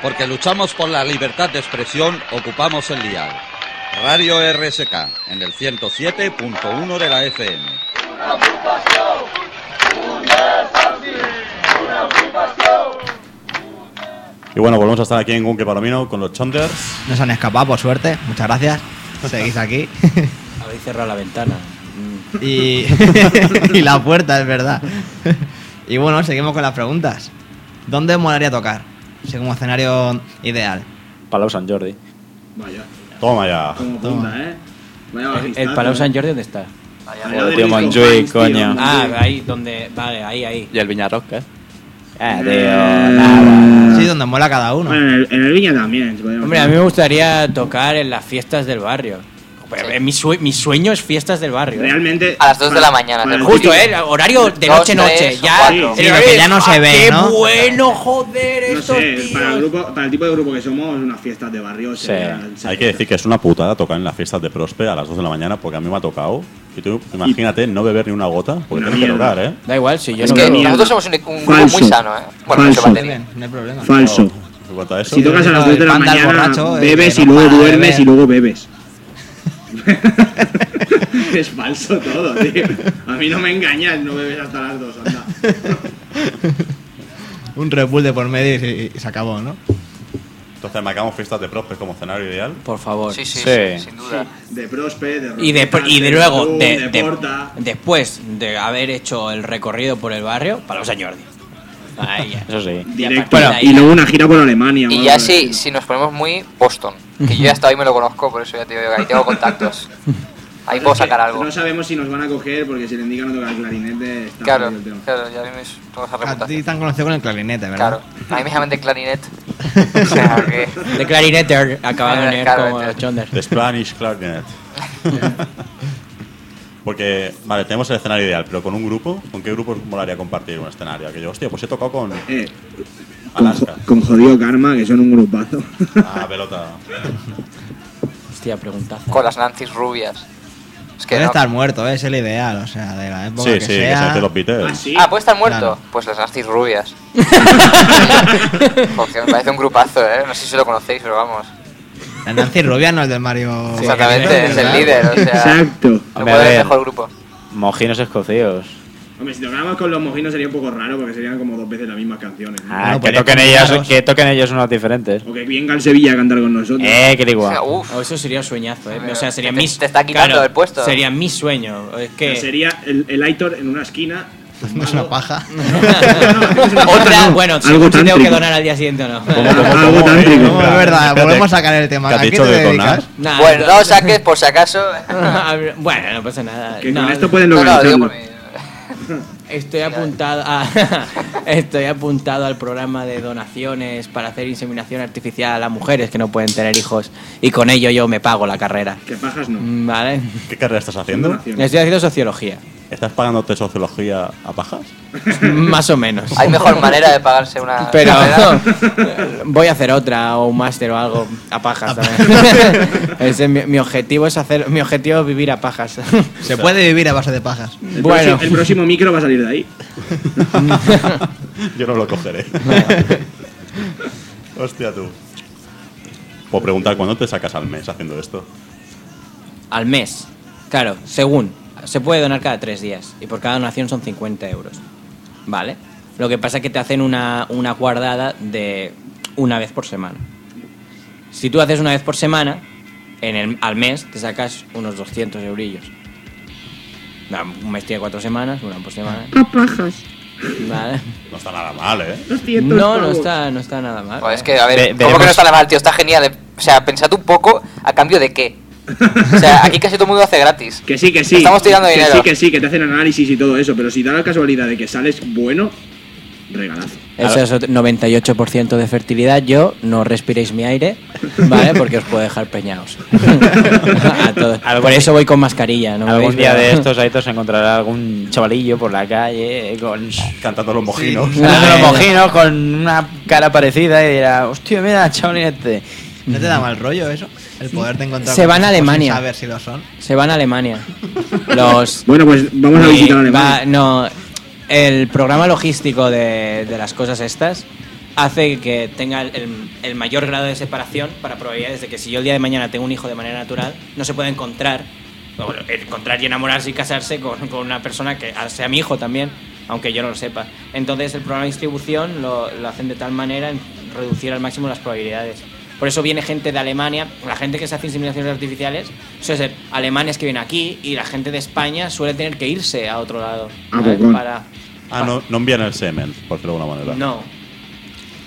Porque luchamos por la libertad de expresión, ocupamos el dial. Radio RSK, en el 107.1 de la FM. Y bueno, volvemos a estar aquí en Gunke Palomino con los Chonders. Nos han escapado, por suerte. Muchas gracias. Seguís aquí. Habéis cerrado la ventana. y, y la puerta, es verdad. y bueno, seguimos con las preguntas. ¿Dónde molaría tocar? Según escenario ideal. Palau San Jordi. Vaya, Toma ya. como punta, ¿eh? Vaya ¿El, el Palau ¿eh? San Jordi dónde está? Al lado Joder, del tío, coño. Ah, ahí donde. Vale, ahí, ahí. Y el Viñarrock, ¿eh? Eh, tío, nada. Sí, donde mola cada uno. Bueno, en el, en el Viña también. se podría Hombre, a mí me gustaría tocar en las fiestas del barrio. Eh, mi, sue- mi sueño es fiestas del barrio. ¿eh? Realmente. A las 2 de la mañana. Justo, ¿eh? Horario de noche-noche. Ya, que ya no se ¡Ah, ve, ¡Qué ¿no? bueno, joder! No sé, tíos! para el, grupo, para el tipo de grupo que somos, unas fiestas de barrio. Sí. Hay que decir que es una putada tocar en las fiestas de Prospe a las 2 de la mañana porque a mí me ha tocado. Y tú, imagínate, no beber ni una gota porque tienes que tocar, ¿eh? Da igual, si yo Es no que nosotros somos un, un grupo Falso. muy sano, ¿eh? Bueno, Falso. Bien, no hay problema. Falso. Eso, Si tocas a las Eso 2 de del la mañana, borracho, eh, bebes y no luego de duermes y luego bebes. es falso todo, tío. A mí no me engañas, no bebes hasta las 2, anda. Un Red Bull de por medio y, y se acabó, ¿no? entonces marcamos fiestas de Prospe como escenario ideal. Por favor. Sí, sí, Sí. sí, sin duda. De Prospe, de Y, de, y de luego, Verdú, de, de de- Porta. después de haber hecho el recorrido por el barrio, para los Jordi. Ahí. Eso sí. Directo. Bueno, y luego una gira por Alemania. Y ya si, si nos ponemos muy Boston, que yo ya hasta ahí me lo conozco, por eso ya te digo que ahí tengo contactos. Ahí puedo sacar algo. No sabemos si nos van a coger porque si le indican no tocar el clarinete está Claro, el tema. claro, ya mismo tengo esa A ti reputación. te han conocido con el clarinete, ¿verdad? Claro, a mí me llaman de clarinet. O sea que. De clarineter acabado en Eh, el claro, como los Chonders. The Spanish Clarinet. Porque, vale, tenemos el escenario ideal, pero con un grupo, ¿con qué grupo os molaría compartir un escenario? Que yo, hostia, pues he tocado con Eh, con, Alaska. con jodido karma, que son un grupazo. Ah, pelota. Hostia, preguntaza. Con las Nancy's rubias. Es que Puede no. estar muerto, ¿eh? es el ideal, o sea, de la época Sí, que sí, que sea. se de los Beatles. ah, sí. Ah, ¿puede estar muerto? Claro. Pues las Nancy's rubias. Porque me parece un grupazo, ¿eh? No sé si lo conocéis, pero vamos. La Nancy Rubia no es del Mario. Exactamente, es el líder, o sea. Exacto. No puede ver. mejor grupo. Mojinos escocidos. Hombre, si tocáramos con los mojinos sería un poco raro porque serían como dos veces las mismas canciones. ¿no? Ah, Bueno, que, toquen ellos, que toquen ellos unos diferentes. O que venga el Sevilla a cantar con nosotros. Eh, que O sea. Oh, eso sería sueñazo, ¿eh? O sea, sería te- mi... te está quitando el puesto. Sería mi sueño. Es Que sería el, el Aitor en una esquina. No es una paja. Otra, bueno, si tengo que donar al día siguiente o no. Algo tántrico. No, es verdad, volvemos a sacar el tema. ¿qué has ¿A qué dicho te de dedicas? donar? Nah, Bueno, no lo saques por si acaso. bueno, no pasa nada. Que No, con esto pueden No, no, Estoy apuntado a, estoy apuntado al programa de donaciones para hacer inseminación artificial a mujeres que no pueden tener hijos y con ello yo me pago la carrera. Que pajas no. Mm, ¿Vale? ¿Qué carrera estás haciendo? Estoy haciendo sociología. ¿Estás pagándote sociología a pajas? Más o menos. Hay mejor manera de pagarse una. Pero voy a hacer otra o un máster o algo a pajas también. Ese mi, mi objetivo es hacer mi objetivo es vivir a pajas. Se puede vivir a base de pajas. El, Bueno. próximo, el próximo micro va a salir de ahí. Yo no lo cogeré. Hostia, tú. Puedo preguntar cuándo te sacas al mes haciendo esto. Al mes. Claro, según. Se puede donar cada tres días y por cada donación son 50 euros. ¿Vale? Lo que pasa es que te hacen una, una guardada de una vez por semana. Si tú haces una vez por semana, en el, al mes te sacas unos 200 eurillos. No, Un mes tiene cuatro semanas, una por semana. A pajas. ¿Vale? No está nada mal, ¿eh? 200 No, no está, no está nada mal. Joder, es que, a ver, Ve- ¿cómo que no está nada mal, tío? Está genial. eh. O sea, pensad un poco a cambio de qué. O sea, aquí casi todo el mundo hace gratis. Que sí, que sí. Estamos tirando que dinero. sí, que sí, que te hacen análisis y todo eso. Pero si da la casualidad de que sales bueno, regalazo. Eso es otro- 98% de fertilidad. Yo, no respiréis mi aire, ¿vale? Porque os puedo dejar peñados. A todos. Por eso voy con mascarilla, ¿no? Algún veis? día Pero- de estos ahí se encontrará algún chavalillo por la calle con Cantando los mojinos. Cantando Ah, los mojinos con una cara parecida y dirá, hostia, mira, chavalín este. ¿No te da mal rollo eso? El poder de encontrar. Se van a sin Alemania. saber si lo son. Se van a Alemania. Los. Bueno, pues vamos a visitar va- Alemania. no, el programa logístico de, de las cosas estas hace que tenga el, el mayor grado de separación para probabilidades de que si yo el día de mañana tengo un hijo de manera natural, no se pueda encontrar, bueno, encontrar y enamorarse y casarse con, con una persona que sea mi hijo también, aunque yo no lo sepa. Entonces el programa de distribución lo, lo hacen de tal manera en reducir al máximo las probabilidades. Por eso viene gente de Alemania, la gente que se hace inseminaciones artificiales, suele ser alemanes que vienen aquí y la gente de España suele tener que irse a otro lado. Ah. Para, Ah, no, no envían el semen, por decirlo de alguna manera. no.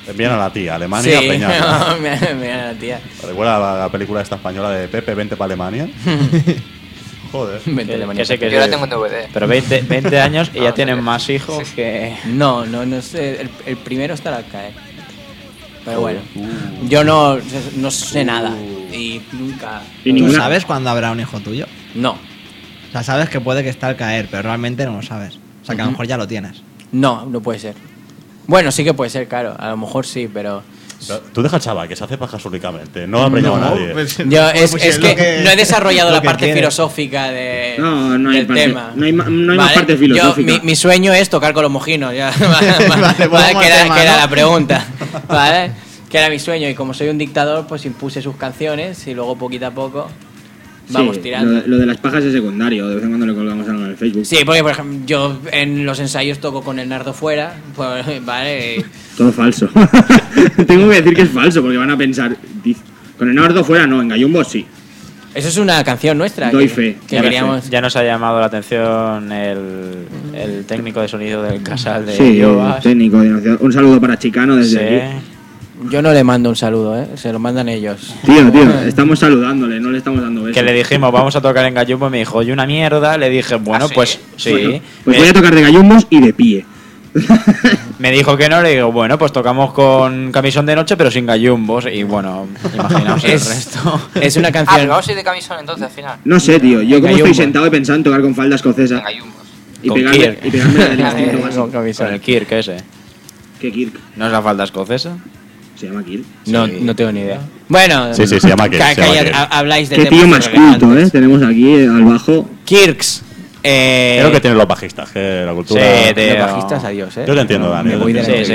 Envían a la tía, Alemania, sí, a Peñarla. mira, mira la tía. ¿Recuerda la, la película esta española de Pepe, vente para Alemania? Joder. Vente, Que- Alemania. que sé que- Yo la tengo en DVD. Pero 20, 20 años y Ah, ya tienen sí. más hijos que... No, no, no sé. El, el primero estará al caer. Pero bueno, yo no, no sé nada. y nunca. Y ¿Tú ninguna- sabes cuándo habrá un hijo tuyo? No, O sea, sabes que puede que esté al caer, pero realmente no lo sabes. O sea, que a lo mejor ya lo tienes. no, no puede ser. Bueno, sí que puede ser, claro. A lo mejor sí, pero. Tú deja al chaval que se hace pajas únicamente. No ha preñado a nadie. pues, Yo, es, pues es es que, que- no he desarrollado la parte quieres. filosófica de, No, no del parte- tema. no hay no hay más parte Yo, filosófica. mi, mi sueño es tocar con los mojinos, ya. Vale, Vale, que era, tema, que era ¿no? la pregunta. ¿Vale? Que era mi sueño. Y como soy un dictador, pues impuse sus canciones y luego poquito a poco vamos Sí, tirando. Lo, lo de las pajas es secundario. De vez en cuando le colgamos algo en el Facebook. Sí, porque por ejemplo, yo en los ensayos toco con el nardo fuera, pues, vale, Todo falso. Tengo que decir que es falso porque van a pensar. "Diz- Con el nardo fuera no, en Gallumbo sí. eso es una canción nuestra. Doy que, fe, que doy queríamos. Ya nos ha llamado la atención el, el técnico de sonido del casal de Sí, Yobas. técnico de. Un saludo para Chicano desde Sí. aquí. Yo no le mando un saludo, ¿eh? se lo mandan ellos. Tío, tío, estamos saludándole, no le estamos dando besos. Que le dijimos, vamos a tocar en Gallumbo, y me dijo, oye, una mierda. Le dije, bueno, ¿Ah, sí? pues sí. Bueno, pues me, voy a tocar de gallumbos y de pie. me dijo que no, le digo, bueno, pues tocamos con camisón de noche, pero sin gallumbos. Y bueno, imaginaos el Es- resto. Es una Ah, canción. pero vamos a ir de camisón entonces al final. No sé, tío. Yo En como estoy sentado he pensado en tocar con falda escocesa En gallumbos. y Con pegarme, Kirk. y pegarme la del instinto. Con el Kirk ese. ¿Qué Kirk? ¿No es la falda escocesa? Se llama Kirk. No, Sí. no tengo ni idea. Bueno, Sí, sí, se llama Kirk, se llama habláis de Qué temas tío más culto. ¿eh? Tenemos aquí eh, al bajo. Kirks. Eh, Creo que tienen los bajistas, que la cultura. Sí, tío. los bajistas, adiós, ¿eh? Yo te entiendo, Dani. Me yo te voy de la Sí, sí,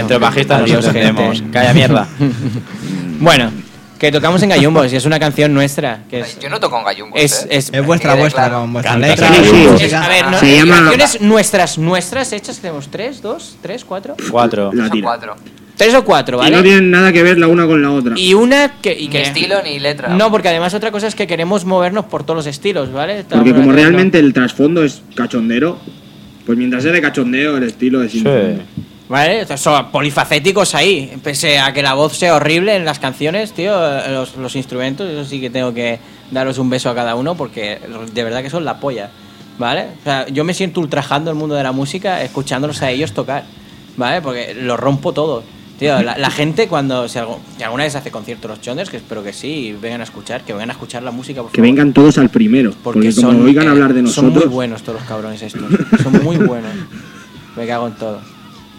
entre bajistas nos Adiós, gente. Calla mierda. Bueno, que tocamos en Gallumbos y es una canción nuestra. Que es, Yo no toco en gallumbos. es, ¿eh? es, Es vuestra, vuestra, claro. con vuestra letra. sí, sí. a ver, no, Se llama- canciones nuestras, nuestras hechas tenemos tres, dos, tres, cuatro. Cuatro. La tira. cuatro. Tres o cuatro, Y ¿vale? no tienen nada que ver la una con la otra. Y una que. Y Ni que estilo ni letra. No, porque además otra cosa es que queremos movernos por todos los estilos, ¿vale? Porque como realmente el trasfondo es cachondero, pues mientras sea de cachondeo, el estilo es Sí. ¿Vale? O sea, Son polifacéticos ahí. Pese a que la voz sea horrible en las canciones, tío, los, los instrumentos, eso sí que tengo que daros un beso a cada uno porque de verdad que son la polla. ¿Vale? O sea, yo me siento ultrajando el mundo de la música escuchándolos a ellos tocar. ¿Vale? Porque lo rompo todo. Tío, la, la gente cuando si, algo- si alguna vez hace conciertos los chonders, que espero que sí, y vengan a escuchar, que vengan a escuchar la música, por Que vengan todos al primero. Porque, Porque, como son, oigan eh, hablar de Son nosotros. muy buenos todos los cabrones estos. Son muy buenos. Me cago en todo.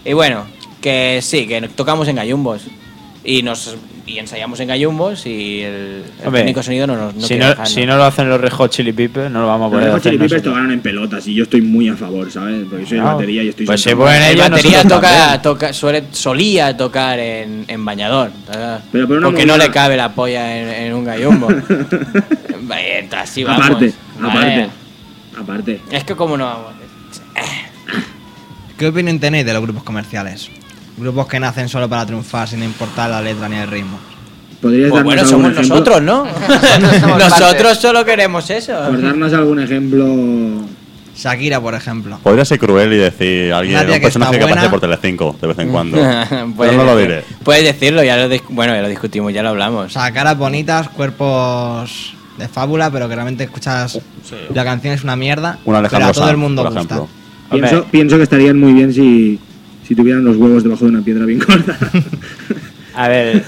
Y bueno, que sí, que tocamos en gallumbos. Y nos y ensayamos en gallumbos y el, el Hombre, técnico sonido no nos no si, no, si no lo hacen los Red Hot Chili Peppers, no lo vamos a Los poder Red Hot Chili Peppers tocaron en pelotas y yo estoy muy a favor, ¿sabes? Porque soy de batería y estoy pues se ponen el batería toca, también. toca suele, solía tocar en, en bañador. Pero por porque no le cabe la polla en, en un gallumbo. Así vamos. aparte, Vale. aparte, aparte. Es que como no vamos. ¿Qué opinión tenéis de los grupos comerciales? Grupos que nacen solo para triunfar sin importar la letra ni el ritmo. ¿Podrías Pues darnos bueno, somos ejemplo? nosotros, ¿no? Nosotros solo queremos eso. Por darnos algún ejemplo. Shakira, por ejemplo. Podría ser cruel y decir alguien, Una un que personaje que aparece buena. por Telecinco de vez en cuando. Puedes Pero no lo diré. Puedes decirlo, ya lo, bueno, ya lo discutimos, ya lo O hablamos. sea, caras bonitas, cuerpos de fábula, pero que realmente escuchas la canción es una mierda. Un Alejandro pero a todo Sanz, el mundo gusta. Pienso, pienso que estarían muy bien si, si tuvieran los huevos debajo de una piedra bien corta. A ver,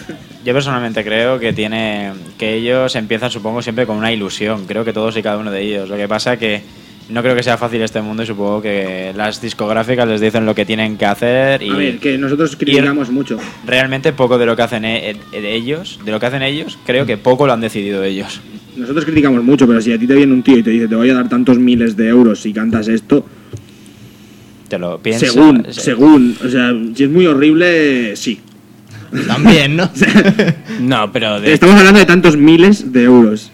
yo personalmente creo que tiene que ellos empiezan, supongo, siempre con una ilusión. Creo que todos y cada uno de ellos. Lo que pasa que no creo que sea fácil este mundo y supongo que las discográficas les dicen lo que tienen que hacer y A ver, que nosotros criticamos mucho. realmente poco de lo que hacen e- e- ellos, de lo que hacen ellos, creo que poco lo han decidido ellos. Nosotros criticamos mucho, pero si a ti te viene un tío y te dice te voy a dar tantos miles de euros si cantas esto, Te lo piensas. según, sí. según, o sea, si es muy horrible, sí. También, ¿no? No, pero de- Estamos hablando de tantos miles de euros.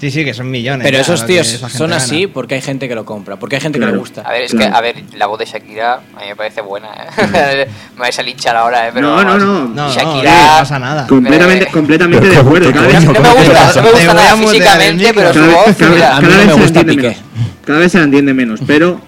sí, sí, que son millones. pero ya, esos tíos son gana. así porque hay gente que lo compra, porque hay gente que le gusta. A ver, es Claro. que, a ver, la voz de Shakira a mí me parece buena, ¿eh? me vais a linchar ahora, ¿eh? Pero no, no, no, No, no, Shakira- no pasa nada. Completamente, Eh, completamente de acuerdo. ¿cómo Cada vez, No me ¿Qué gusta, no me gusta nada físicamente, pero su cada vez- voz, cada vez- se entiende menos. Cada vez se entiende menos, pero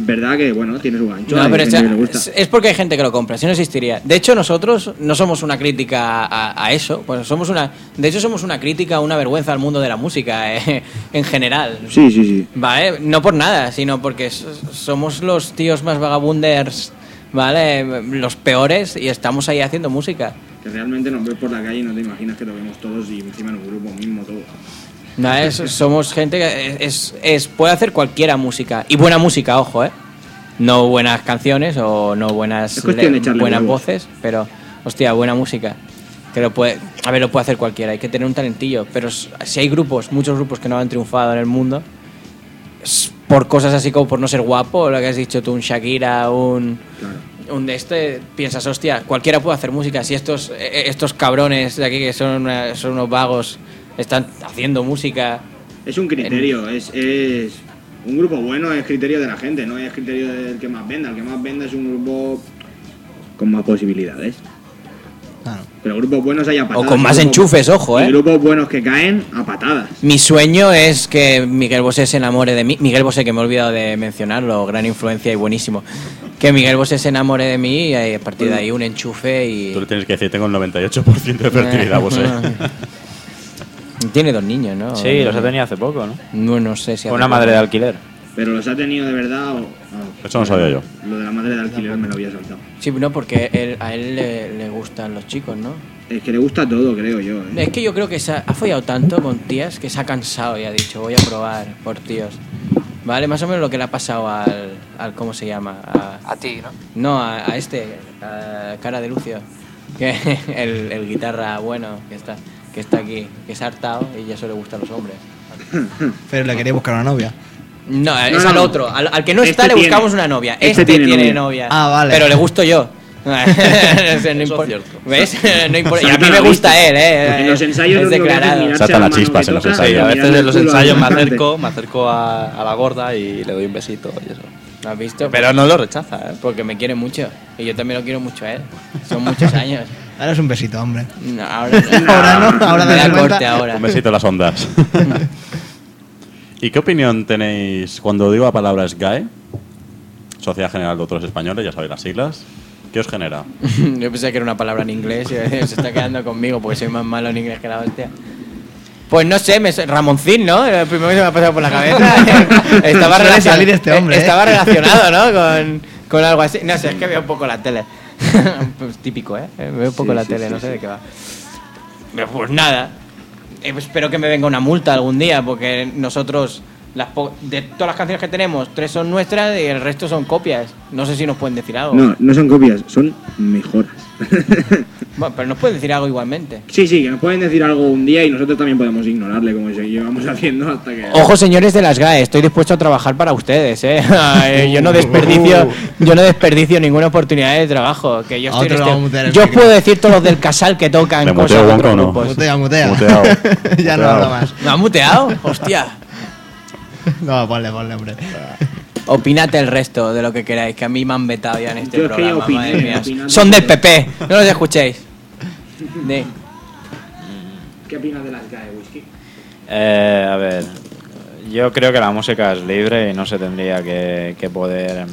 es verdad que, bueno, tiene su gancho. No, pero gente es, es- porque hay gente que lo compra, si no existiría. De hecho, nosotros no somos una crítica a, a eso, pues somos una, de hecho somos una crítica, una vergüenza al mundo de la música eh, en general. Sí, sí, sí. Vale, no por nada, sino porque somos los tíos más vagabunders, ¿vale? Los peores y estamos ahí haciendo música. Que realmente nos ves por la calle y no te imaginas que toquemos todos y encima en un grupo mismo todo. Nada, es- somos gente que es, es- puede hacer cualquiera música. Y buena música, ojo, ¿eh? No buenas canciones o no buenas, le- buenas voces, pero, hostia, buena música. Que lo puede, a ver, lo puede hacer cualquiera, hay que tener un talentillo. Pero si hay grupos, muchos grupos que no han triunfado en el mundo, por cosas así como por no ser guapo, lo que has dicho tú, un Shakira, un, un de este, piensas, hostia, cualquiera puede hacer música. Si estos, eh, estos cabrones de aquí que son, una- son unos vagos están haciendo música. Es un criterio, es, es. Un grupo bueno es criterio de la gente, no es criterio del que más venda. El que más venda es un grupo con más posibilidades. Claro. Pero grupos buenos hay a patadas. con más grupos- enchufes, ojo, y ¿eh? grupos buenos que caen a patadas. Mi sueño es que Miguel Bosé se enamore de mí. Miguel Bosé, que me he olvidado de mencionarlo, gran influencia y buenísimo. Que Miguel Bosé se enamore de mí y a partir de ahí un enchufe y... Tú le tienes que decir, tengo el 98% de fertilidad, eh. Tiene dos niños, ¿no? Sí, los ha tenido hace poco, ¿no? No, no sé si... hace Una poco. madre de alquiler. Pero los ha tenido de verdad o. Eso no sabía yo. Lo de la madre de alquiler me lo había saltado. Sí, no, porque él- a él le, le gustan los chicos, ¿no? Es que le gusta todo, creo yo. ¿eh? Es que yo creo que se ha, ha follado tanto con tías que se ha cansado y ha dicho, voy a probar por tíos. ¿Vale? Más o menos lo que le ha pasado al... al ¿Cómo se llama? A, A ti, ¿no? No, a, a este, a cara de Lucio, que el, el guitarra bueno que está, que está aquí, que se ha hartado y ya solo le gustan los hombres. Pero le quería buscar una novia. No, es No, al no. otro, al, al que no Este está le tiene. buscamos una novia. Este Este, tiene tiene, novia. novia. Ah, vale. Pero le gusto yo. Eso no importa. ¿Ves? No importa. Y a mí me gusta él, ¿eh? En los ensayos es es declarado. mirarse Salta a la mano chispa que en los ensayos. a veces en los ensayos me al acerco, me acerco a, a la gorda y le doy un besito y eso. ¿Lo has visto? Pero no lo rechaza, ¿eh? Porque me quiere mucho. Y yo también lo quiero mucho a él. Son muchos años. Ahora es un besito, hombre. No, ahora Ahora no, ahora da doy cuenta. corte ahora. Un besito en las ondas. ¿Y qué opinión tenéis cuando digo la palabra SGAE? Sociedad General de Autores Españoles, ya sabéis las siglas. ¿Qué os genera? Yo pensé que era una palabra en inglés y se está quedando conmigo porque soy más malo en inglés que la hostia. Pues no sé, me, Ramoncín, ¿no? El primero que se me ha pasado por la cabeza. estaba, relacion- salir este hombre, ¿eh? estaba relacionado, ¿no? Con, con algo así. No sé, es que veo un poco la tele. pues típico, ¿eh? Veo un poco Sí, la sí, tele, sí, no sé de qué va. Pero, Pues nada. Espero que me venga una multa algún día porque nosotros, las po- de todas las canciones que tenemos, tres son nuestras y el resto son copias. No sé si nos pueden decir algo. No, no son copias, son mejoras. Bueno, pero nos pueden decir algo igualmente. sí, sí, que nos pueden decir algo un día y nosotros también podemos ignorarle como llevamos haciendo hasta que... Ojo, señores de las GAE, estoy dispuesto a trabajar para ustedes, ¿eh? Ay, yo no desperdicio, yo no desperdicio ninguna oportunidad de trabajo. Que yo estoy en otro le vamos a mutear el Yo puedo decir todos los del casal que tocan ¿Le cosas muteo, de otros no? grupos. Mutea, mutea. Muteado. ya no hablo más. ¿Me ha muteado? Hostia. No, ponle, ponle, hombre. Opinate el resto de lo que queráis, que a mí me han vetado ya en este Yo es que ya programa. opiné, madre mía. opinando Son del. PP, no los escuchéis. De- ¿Qué opinas de las GAE, Whisky? Eh, a ver, yo creo que la música es libre y no se tendría que, que poder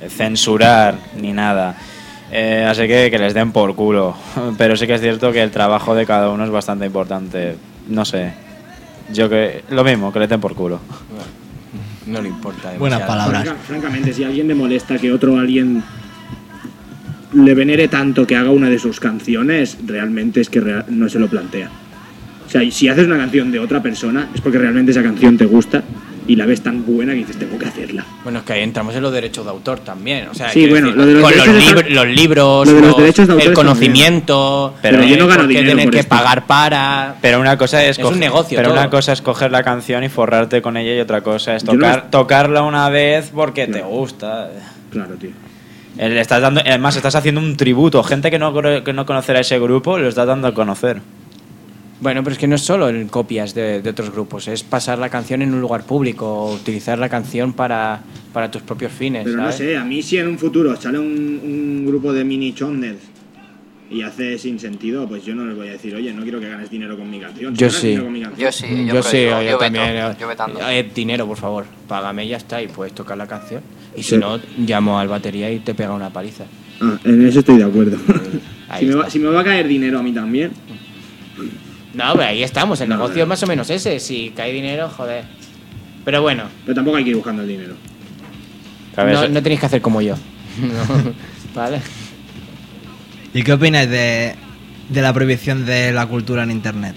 eh, censurar ni nada. Eh, así que que les den por culo. Pero sí que es cierto que el trabajo de cada uno es bastante importante. No sé. Yo que lo mismo, que les den por culo. No le importa. Buenas demasiado. palabras. Franca- francamente, si a alguien le molesta que otro alguien le venere tanto que haga una de sus canciones, realmente es que rea- no se lo plantea. O sea, y si haces una canción de otra persona, es porque realmente esa canción te gusta y la ves tan buena que dices, tengo que hacerla. Bueno, es que ahí entramos en los derechos de autor también. O sea, Sí, bueno, decir, lo de los con los, derechos de lib- autor- los libros, lo de los los- derechos de el autor conocimiento, Pero yo no gano dinero tener por que esto. pagar para. Pero una cosa es, Es un coger- negocio Pero todo. una cosa es coger la canción y forrarte con ella y otra cosa es no tocar, tocarla una vez porque te gusta. Claro, tío. Le estás dando, además estás haciendo un tributo. Gente que no, que no conocerá ese grupo, lo estás dando a conocer. Bueno, pero es que no es solo en copias de, de otros grupos, es pasar la canción en un lugar público, o utilizar la canción para, para tus propios fines. Pero no sé, a mí si en un futuro sale un, un grupo de mini chonders y hace sin sentido, pues yo no les voy a decir, oye, no quiero que ganes dinero con mi canción. Yo ganas sí. dinero con mi canción, Yo sí, yo, Yo, sí, yo, yo, veto, también. eh, yo vetando. eh, dinero, por favor, págame y ya está y puedes tocar la canción. Y Sí. si no, llamo al batería y te pega una paliza. Ah, en eso estoy de acuerdo. Si, me va, si me va a caer dinero a mí también, No, pero ahí estamos, el No, negocio no. es más o menos ese, si cae dinero, joder. Pero bueno, pero tampoco hay que ir buscando el dinero. No, tenéis que hacer como yo. ¿Vale? ¿Y qué opináis de de la prohibición de la cultura en internet?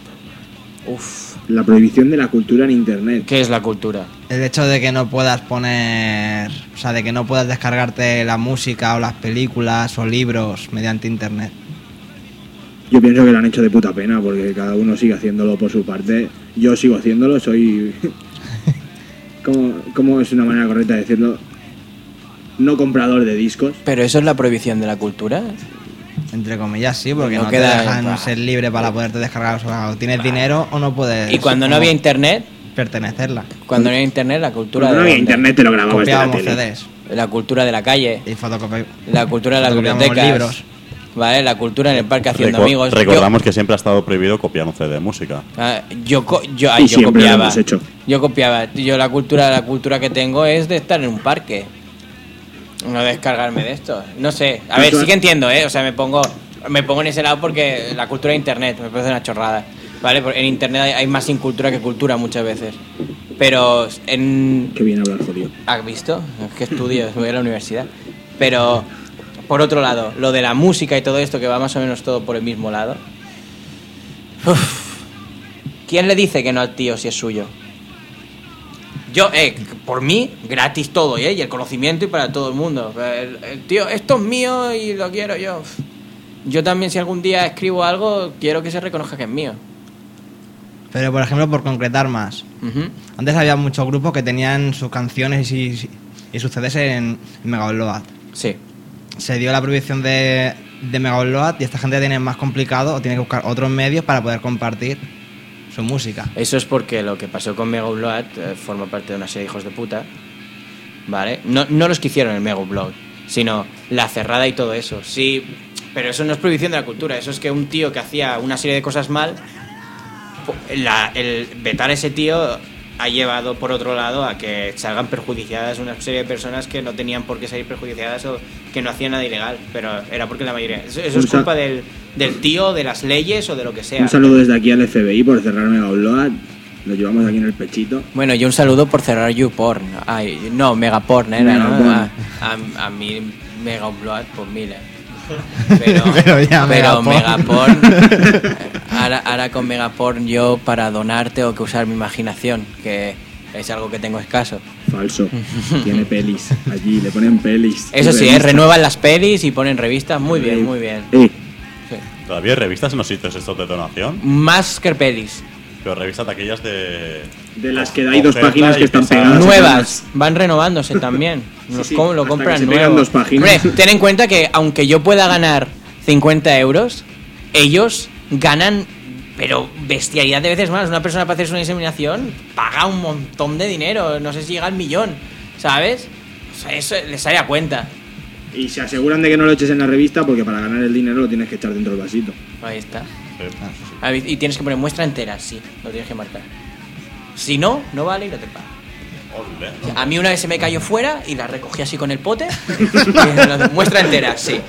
Uf, La prohibición de la cultura en internet. ¿qué es la cultura? El hecho de que no puedas poner, o sea, de que no puedas descargarte la música o las películas o libros mediante internet. Yo pienso que lo han hecho de puta pena porque cada uno sigue haciéndolo por su parte. Yo sigo haciéndolo, soy. ¿Cómo, cómo es una manera correcta de decirlo? No comprador de discos. ¿Pero eso es la prohibición de la cultura? Entre comillas, sí, porque No no, queda- te dejan bah. ser libre para poderte descargar. O sea, o tienes dinero o no puedes. Y cuando no había internet, pertenecerla. cuando no había internet, la cultura Cuando no había internet te lo grababas de la tele. CDs la cultura de la calle, y fotocopi- la cultura de las bibliotecas, libros. ¿Vale? La cultura en el parque haciendo Reco- amigos. Yo- Recordamos que siempre ha estado prohibido copiar un CD de música. Ah, yo, co- yo, ay, yo siempre lo copiaba. hecho. Yo copiaba. Yo la cultura, la cultura que tengo es de estar en un parque. No descargarme de esto. No sé. A ver, sí que entiendo, ¿eh? O sea, me pongo, me pongo en ese lado porque la cultura de internet me parece una chorrada. ¿Vale? Porque en internet hay, hay más incultura que cultura muchas veces. Pero en. Qué bien hablar, jodido. ¿Has visto? Es que estudio, voy a la universidad. Pero, por otro lado, lo de la música y todo esto, que va más o menos todo por el mismo lado. Uf. ¿Quién le dice que no al tío si es suyo? Yo, eh, por mí, gratis todo, ¿eh? Y el conocimiento y para todo el mundo. El, el tío, esto es mío y lo quiero yo. Yo también, si algún día escribo algo, quiero que se reconozca que es mío. Pero, por ejemplo, por concretar más. Antes había muchos grupos que tenían sus canciones y, y sus CDs en Mega Upload. Sí. Se dio la prohibición de, de Mega Upload y esta gente tiene más complicado o tiene que buscar otros medios para poder compartir su música. Eso es porque lo que pasó con Mega Upload eh, forma parte de una serie de hijos de puta. ¿Vale? No, no los que hicieron el Mega Upload, sino la cerrada y todo eso. Sí, pero eso no es prohibición de la cultura. Eso es que un tío que hacía una serie de cosas mal, la- el vetar a ese tío ha llevado por otro lado a que salgan perjudiciadas una serie de personas que no tenían por qué salir perjudiciadas o que no hacían nada ilegal, pero era porque la mayoría. Eso, es culpa del, del tío, de las leyes o de lo que sea. Un saludo desde aquí al FBI por cerrar Mega Upload. Lo llevamos aquí en el pechito. Bueno, y un saludo por cerrar YouPorn. Ay, no, Megaporn era, ¿no? A, a, a mí Mega Upload, pues mira. Pero, Pero ya, pero Megaporn. Megaporn. ahora, ahora con Megaporn yo para donar tengo que usar mi imaginación, que es algo que tengo escaso. Falso. Tiene pelis. Allí le ponen pelis. Eso sí, ¿eh? renuevan las pelis y ponen revistas. Muy bien, muy bien. Eh, Sí. ¿Todavía hay revistas en los sitios estos de donación? Más que pelis. Pero revistas de aquellas de... de las que hay dos páginas que están pegadas. Nuevas, van renovándose también. Los sí, com- lo compran nuevo. dos páginas. Hombre, ten en cuenta que aunque yo pueda ganar 50 euros, ellos ganan, pero bestialidad de veces más. Una persona para hacerse una inseminación paga un montón de dinero, no sé si llega al millón, ¿sabes? O sea, eso les sale a cuenta. Y se aseguran de que no lo eches en la revista porque para ganar el dinero lo tienes que echar dentro del vasito. Ahí está. Sí, sí, sí. Ah, Y tienes que poner muestra entera, sí, lo tienes que marcar. Si no, no vale y no te paga. Ole. A mí una vez se me cayó fuera y la recogí así con el pote. y muestra entera, sí.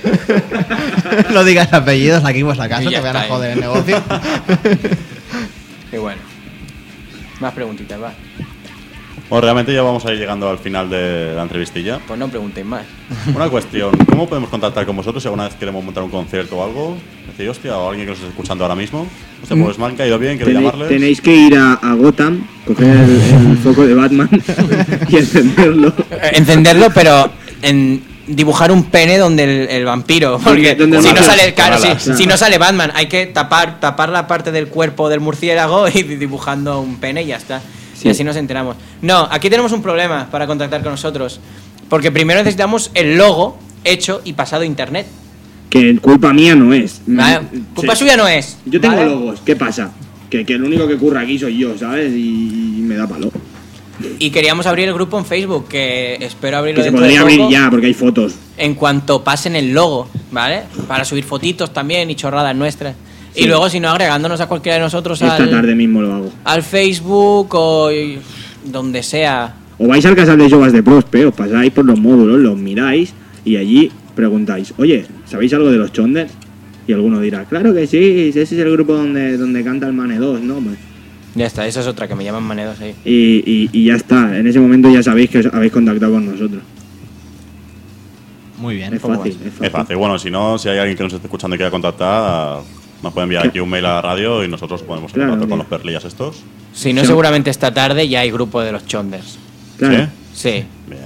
no digas apellidos aquí acaso, Y ya te van a ¿eh? joder el negocio. Qué bueno. Más preguntitas, va. Bueno, realmente ya vamos a ir llegando al final de la entrevistilla. Pues no preguntéis más. Una cuestión, ¿cómo podemos contactar con vosotros si alguna vez queremos montar un concierto o algo? Decir, hostia, o alguien que nos esté escuchando ahora mismo. Hostia, pues me han caído bien, quiero llamarles. tenéis que ir a, a Gotham, coger el, el foco de Batman y encenderlo. Encenderlo, pero en dibujar un pene donde el, el vampiro. Porque Donde el si no sale, claro, si, si no sale Batman, hay que tapar, tapar la parte del cuerpo del murciélago y dibujando un pene y ya está. Sí. Y así nos enteramos. No, aquí tenemos un problema para contactar con nosotros. Porque primero necesitamos el logo hecho y pasado a internet. Que culpa mía no es. ¿vale? Culpa Sí. suya no es. Yo tengo ¿vale? logos, ¿qué pasa? Que, que el único que curra aquí soy yo, ¿sabes? Y, y me da palo. Y queríamos abrir el grupo en Facebook, que espero abrirlo Que se podría abrir poco, ya, porque hay fotos. En cuanto pasen el logo, ¿vale? Para subir fotitos también y chorradas nuestras. Y Sí. luego, si no, agregándonos a cualquiera de nosotros Esta al, tarde mismo lo hago. al Facebook o y- donde sea. O vais al casal de Yogas de Prospe, os pasáis por los módulos, los miráis y allí preguntáis, oye, ¿sabéis algo de los Chonders? Y alguno dirá, claro que sí, ese es el grupo donde, donde canta el Mane 2, ¿no? Pues- Ya está, esa es otra que me llaman manedos ahí. Y, y- y ya está, en ese momento ya sabéis que os habéis contactado con nosotros. Muy bien. Es fácil. Es fácil. Bueno, si no, si hay alguien que nos esté escuchando y quiera contactar, Nos puede enviar aquí un mail a la radio y nosotros ponemos en Claro, con los perlillas estos. Si no, Sí. seguramente esta tarde ya hay grupo de los Chonders. Claro, Sí. Bien.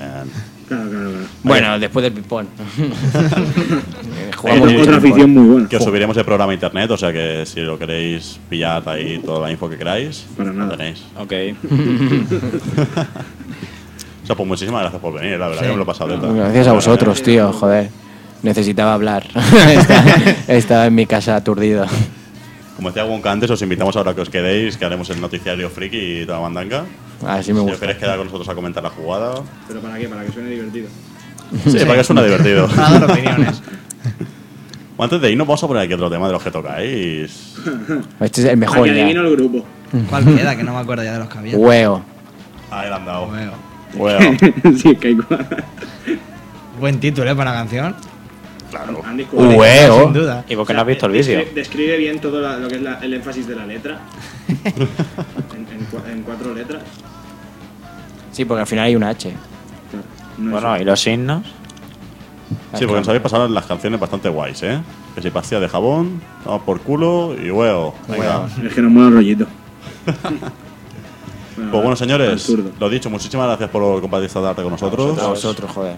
claro, claro. claro. Bueno, después del pipón. Eh, Jugamos Otra, afición muy buena. Que os subiremos el programa a internet, o sea que si lo queréis pillar ahí toda la info que queráis, Para lo nada. tenéis. Ok. O sea, pues muchísimas gracias por venir, la verdad que me lo he pasado de tal. Gracias a vosotros, tío, joder. Necesitaba hablar. estaba, estaba en mi casa aturdido. Como decía Wonka antes, os invitamos ahora que os quedéis, que haremos el noticiario friki y toda la mandanga. Así me Si os queréis quedar con nosotros a comentar la jugada. ¿Pero para qué? Para que suene divertido. Sí, para que suena divertido. Para dar opiniones. Bueno, antes de irnos, vamos a poner aquí otro tema de los que tocáis. Este es el mejor que ya. adivino el grupo. ¿Cuál queda? Que no me acuerdo ya de los que había. Hueo. Ahí le han dado. Huevo. Sí, que hay cua- Buen título, ¿eh? Para una canción. Claro. Han descubierto- Hueo. Sin duda. ¿Y por qué no has visto el vídeo? Describe, describe bien todo la- lo que es la- el énfasis de la letra. en, en cua- en cuatro letras. Sí, porque al final hay una H. Claro, no Bueno, ¿y los signos? Sí, porque nos habéis pasado las canciones bastante guays, ¿eh? Que si pastilla de jabón, vamos por culo y huevo. Venga. es que nos el rollito. Pues bueno, señores, absurdo. lo dicho, muchísimas gracias por compartir esta tarde con nosotros. A vosotros, joder.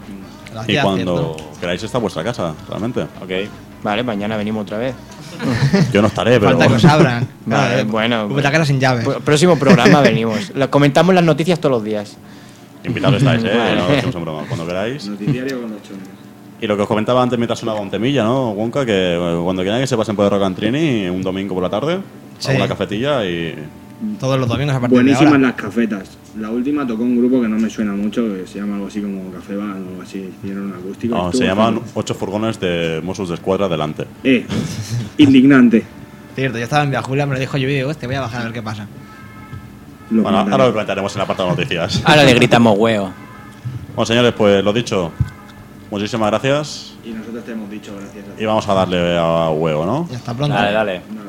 Y cuando cierto. queráis está vuestra casa, realmente. Ok. Vale, mañana venimos otra vez. Yo no estaré, pero. Falta que os abran. Vale, Vale, bueno, Vuestra casa sin llave. Pr- Próximo programa venimos. Lo- comentamos las noticias todos los días. Invitados estáis, ¿eh? Vale. No lo hacemos en broma, cuando queráis. Noticiario con los chones. Y lo que os comentaba antes mientras sonaba un temilla, ¿no, Wonka? Que eh, cuando quieran que se pasen por el Rock and Trini un domingo por la tarde, Sí. a una cafetilla y. Todos los domingos a partir de Buenísimas ahora. las cafetas. La última tocó un grupo que no me suena mucho, que se llama algo así como Café Van o algo así. Hicieron un acústico. No, se llaman bastante- ocho furgones de Mossos de Escuadra delante. Eh, indignante. Cierto, yo estaba en Via Julia, me lo dijo yo y digo, te voy a bajar a ver qué pasa. Lo Bueno, ahora lo plantearemos en la parte de noticias. Ahora le gritamos huevo. Bueno, señores, pues lo dicho. Muchísimas gracias. Y nosotros te hemos dicho gracias a ti. Y vamos a darle a huevo, ¿no? Y hasta pronto. Dale, dale. Nada.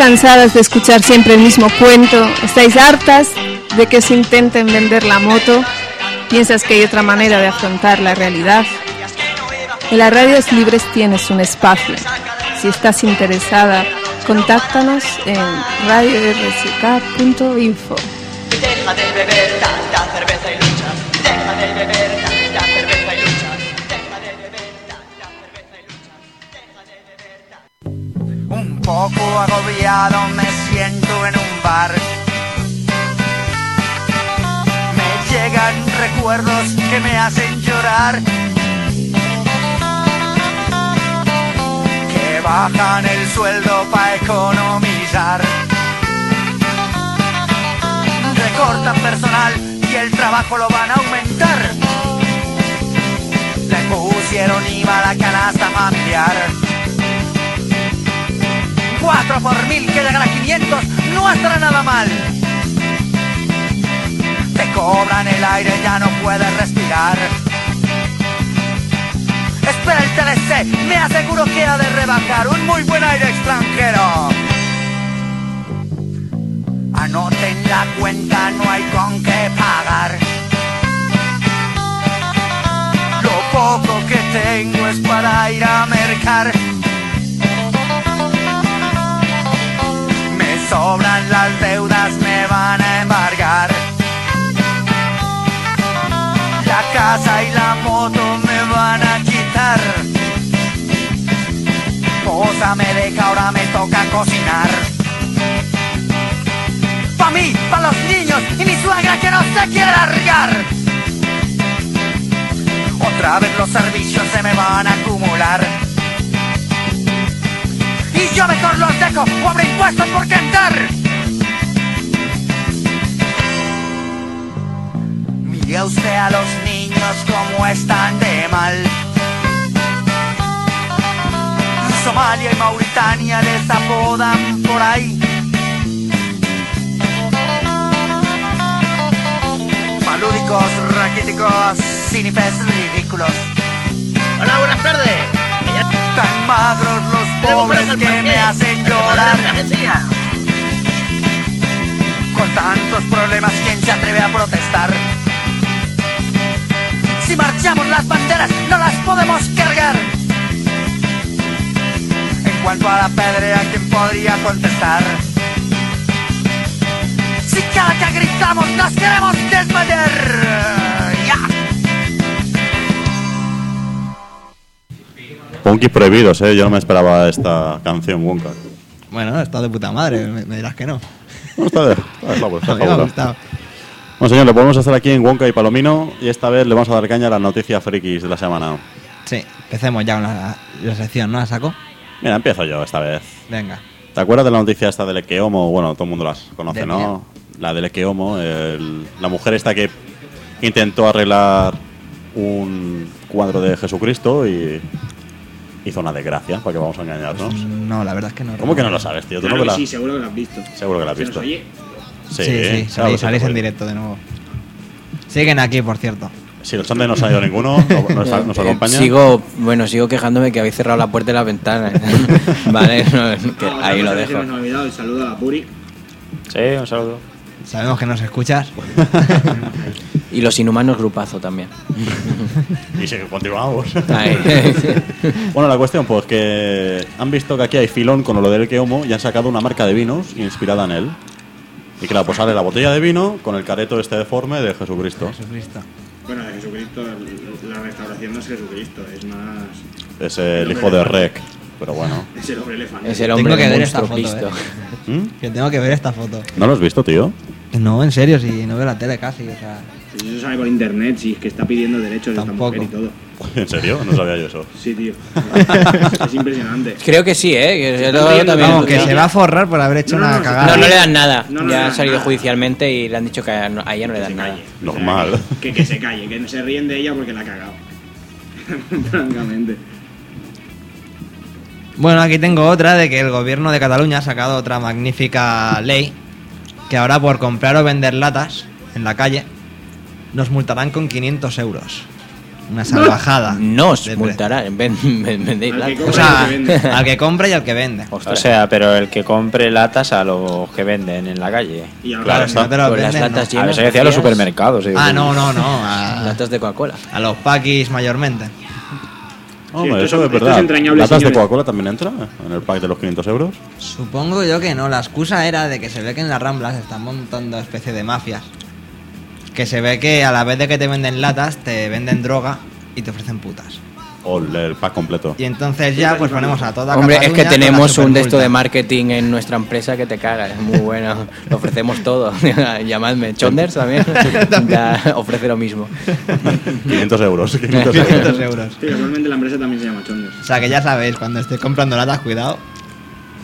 Cansadas de escuchar siempre el mismo cuento? ¿Estáis hartas de que os intenten vender la moto? ¿Piensas que hay otra manera de afrontar la realidad? En las radios libres tienes un espacio. Si estás interesada, contáctanos en radiorck.info. Deja de beber me siento en un bar. Me llegan recuerdos que me hacen llorar. Que bajan el sueldo para economizar. Recortan personal y el trabajo lo van a aumentar. Le pusieron IVA a la canasta familiar. 4 por mil que llegan a 500 no estará nada mal. Te cobran el aire, ya no puedes respirar. Espera el TLC, me aseguro que ha de rebajar un muy buen aire extranjero. Anoten la cuenta, no hay con qué pagar. Lo poco que tengo es para ir a mercar. Sobran las deudas, me van a embargar. La casa y la moto me van a quitar. Posa me deja, ahora me toca cocinar. Pa' mí, pa' los niños y mi suegra que no se quiere largar. Otra vez los servicios se me van a acumular. Y yo mejor los dejo habrá impuestos por cantar. Mire usted a los niños como están de mal. Somalia y Mauritania les apodan por ahí. Malúdicos, raquíticos, cínipes ridículos. Hola, buenas tardes. Tan magros los pobres que me hacen llorar. Con tantos problemas, ¿quién se atreve a protestar? Si marchamos las banderas, no las podemos cargar. En cuanto a la pedrea, ¿quién podría contestar? Si cada que gritamos nos queremos desmayar. Punkis prohibidos, ¿eh? Yo no me esperaba esta canción, Wonka. Bueno, está de puta madre, me, me dirás que no. No, está de, está de está. Bueno, señor, le podemos hacer aquí en Wonka y Palomino y esta vez le vamos a dar caña a las noticias frikis de la semana. Sí, empecemos ya con la, la sección, ¿no? ¿La saco? Mira, empiezo yo esta vez. Venga. ¿Te acuerdas de la noticia esta del Ekeomo? Bueno, todo el mundo las conoce, De ¿no? La del Ekeomo, el- la mujer esta que intentó arreglar un cuadro de Jesucristo y hizo una desgracia, para que vamos a engañarnos. No, la verdad es que no. ¿Cómo que no lo sabes, tío? ¿Tú Claro no que la- sí, seguro que lo has visto. Seguro que la has ¿Se nos visto. oye? Sí, sí, claro, salís, en directo de nuevo. Siguen aquí, por cierto. Si los Andes no ha ido ninguno, no- nos, nos Eh, acompaña. Sigo, bueno, sigo quejándome que habéis cerrado la puerta y la ventana. vale, no, que Ah, otra ahí lo dejo. nos ha olvidado, el saludo a la Puri. Sí, un saludo. Sabemos que nos escuchas. Y los inhumanos grupazo también. Y sí, continuamos. Bueno, la cuestión, pues que han visto que aquí hay filón con lo del Keomo y han sacado una marca de vinos inspirada en él. Y claro, pues sale la botella de vino con el careto este deforme de Jesucristo. Jesucristo. Bueno, de Jesucristo, la restauración no es Jesucristo, es más. Es el hijo de Rec, pero bueno. Es el hombre elefante. Es el hombre Tengo que de ver esta foto, Cristo. eh. ¿Mm? Que tengo que ver esta foto. ¿No lo has visto, tío? No, en serio, si no veo la tele casi, o sea. Eso sale por internet, si es que está pidiendo derechos de esta mujer y todo. ¿En serio? No sabía yo eso. Sí, tío. es impresionante. Creo que sí, ¿eh? Que también- Vamos, que se va a forrar por haber hecho No, no, una no, cagada. No, no le dan nada. No, no ya le ha salido nada. judicialmente y le han dicho que a, no- a ella no le dan nada. Normal. Que, que se calle, que no se ríen de ella porque la ha cagado. Francamente. Bueno, aquí tengo otra de que el gobierno de Cataluña ha sacado otra magnífica ley que ahora por comprar o vender latas en la calle nos multarán con 500 euros. Una salvajada. Nos de multarán. Ven- ven- vendéis Al que latas. O sea, al que compra y al que vende. O sea, pero el que compre latas a los que venden en la calle. Y al Claro, si no te lo Con las latas no. A se decía a los supermercados. digo. Ah, no, no, no. A, Latas de Coca-Cola. a los paquis mayormente. Hombre, esto eso es- es esto es verdad. entrañable, ¿Latas de. Coca-Cola también entra en el pack de los 500 euros? Supongo yo que no. La excusa era de que se ve que en las Ramblas están montando especie de mafias. Que se ve que a la vez de que te venden latas, te venden droga y te ofrecen putas. O el, pack completo. Y entonces ya pues ponemos a toda Hombre, es que tenemos un de esto de marketing en nuestra empresa que te caga, es muy bueno. Lo ofrecemos todo. Llamadme. Chonders también. Ya ofrece lo mismo. 500 euros. 500 euros. 500 euros. Sí, casualmente la empresa también se llama Chonders. O sea que ya sabéis, cuando estés comprando latas, cuidado.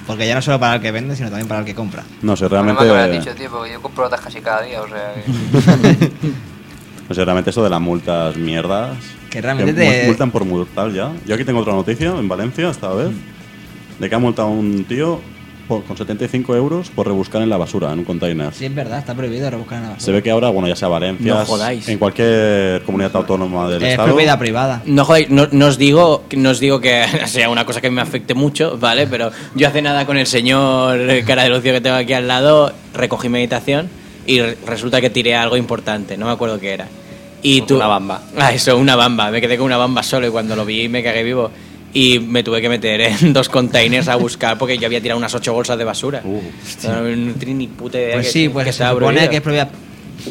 Porque ya no solo para el que vende, sino también para el que compra. No sé, No me realmente. has dicho, tío, porque yo compro latas casi cada día, o sea que... No sé, realmente eso de las multas mierdas. Que realmente mu- te- multan por multar ya. Yo aquí tengo otra noticia en Valencia esta vez. De que ha multado un tío por- con 75 euros por rebuscar en la basura, en un container. Sí, es verdad, está prohibido rebuscar en la basura. Se ve que ahora, bueno, ya sea Valencia, No jodáis. en cualquier comunidad autónoma del Es Estado. propiedad privada. No, joder, no, no os digo, no os digo que sea una cosa que me afecte mucho, ¿vale? Pero yo hace nada con el señor eh, cara de lucio que tengo aquí al lado, recogí meditación y re- resulta que tiré algo importante, no me acuerdo qué era. Y tú, Una bamba. Ah, eso, una bamba. Me quedé con una bamba solo y cuando lo vi me cagué vivo. Y me tuve que meter en dos containers a buscar porque yo había tirado unas ocho bolsas de basura. Uh, no, no tenía ni puta idea Pues que- sí, pues que se estaba supone prohibido. que es propiedad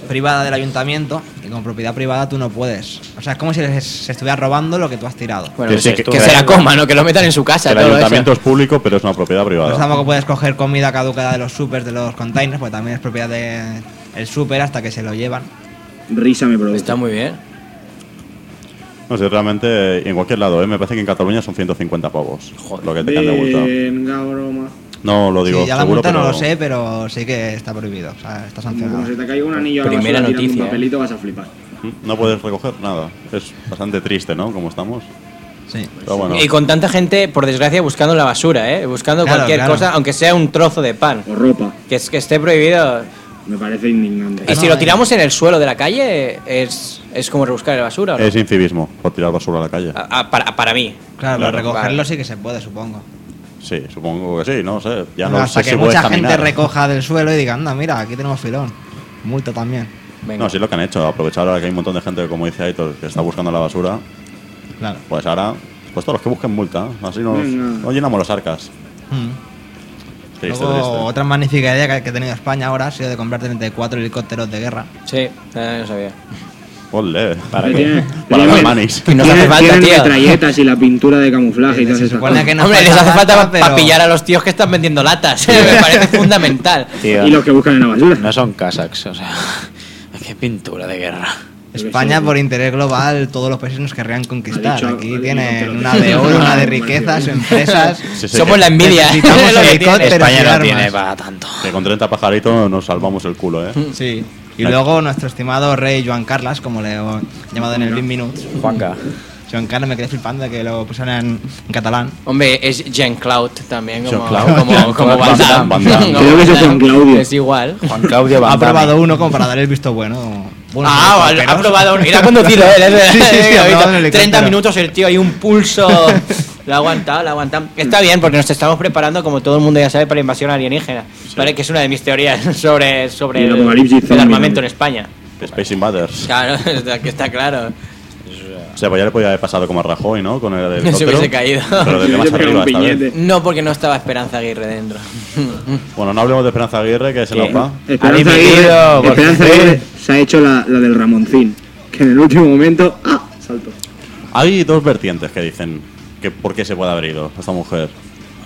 privada del ayuntamiento y con propiedad privada tú no puedes. O sea, es como si les- se estuviera robando lo que tú has tirado. Bueno, Que que, sí, se, que- que se la coma, ¿no? Que lo metan en su casa. Que el todo eso. ayuntamiento es público, pero es una propiedad Pues privada. tampoco puedes coger comida caducada de los supers, de los containers, porque también es propiedad del el super hasta que se lo llevan. Risa me produce. Está muy bien. No sé, realmente en cualquier lado, ¿eh? me parece que en Cataluña son 150 pavos. Lo que te can de. Venga, broma. No lo digo sí, ya la seguro, multa no pero lo sé, pero sí que está prohibido. O sea, está sancionado. como se te caiga un anillo a la Primera basura noticia, un papelito, vas a flipar. no puedes recoger nada. Es bastante triste, ¿no? Como estamos. Sí. Pero bueno. Y con tanta gente, por desgracia, buscando la basura, ¿eh? Buscando Claro, cualquier claro. cosa, aunque sea un trozo de pan. O ropa. Que, es, que esté prohibido. Me parece indignante. Y si lo tiramos en el suelo de la calle, es, es como rebuscar la basura, ¿o no? Es incivismo por tirar basura a la calle. A- a- para, para mí. Claro, Claro, recogerlo vale. sí que se puede, supongo. Sí, supongo que sí, no sé. Ya no Hasta sé que si puedes mucha gente caminar. recoja del suelo y diga, anda, mira, aquí tenemos filón. Multa también. Venga. No, sí lo que han hecho. Aprovechar ahora que hay un montón de gente, como dice Aitor, que está buscando la basura. Claro. Pues ahora, pues todos los que busquen multa. Así nos, Venga. nos llenamos las arcas. Mm. Triste, Luego, triste. otra magnífica idea que, ha tenido España ahora ha sido de comprar 34 helicópteros de guerra. Sí, eh, no sabía. Ole. ¿Para Que Para las manis. Que nos hace falta, tío. metralletas y la pintura de camuflaje y Se todas esas supone cosas. que no Hombre, les hace falta para pero- pillar a los tíos que están vendiendo latas. Me parece fundamental. Tío, Y los que buscan en la basura. no son Kazakhs, o sea. Qué pintura de guerra. España, por interés global, todos los países nos querrían conquistar. Dicho- Aquí tienen una de oro, una de riquezas, empresas. Sí, sí, Somos la envidia. España no armas. tiene para tanto. que con 30 pajaritos nos salvamos el culo, ¿eh? Sí. Y luego nuestro estimado rey Joan Carlas, como le he llamado en el 20 Minutes. Juanca. Carlos me quedé flipando de que lo pusieran en, en catalán. Hombre, es Jean-Claude también, como, Jean-Claude. como, como Van Damme. Van Damme. Como Creo que fue Damme. Claudio. Es igual. Juan Claudio Ha Van Damme. probado uno como para dar el visto bueno. Bueno, Ah, vale, ha probado la ha conducido él. ¿eh? Sí, sí, sí, He ha oído. probado en el 30 helicóptero. minutos el tío, hay un pulso. Lo ha aguantado, lo ha aguantado. Está bien, porque nos estamos preparando, como todo el mundo ya sabe, para la invasión alienígena. ¿Vale? Que es una de mis teorías sobre, sobre el el, el armamento ¿no? en España. Space Invaders. Claro, está, que está claro. O sea, pues ya le podía haber pasado como a Rajoy, ¿no? Con el Se helicóptero. hubiese caído. Pero desde Se más arriba. No, porque no estaba Esperanza Aguirre dentro. Bueno, no hablemos de Esperanza Aguirre, que se nos va. Esperanza Aguirre, Esperanza. Aguirre se ha hecho la, la del Ramoncín. Que en el último momento. ¡Ah! Salto. Hay dos vertientes que dicen que por qué se puede haber ido esta mujer.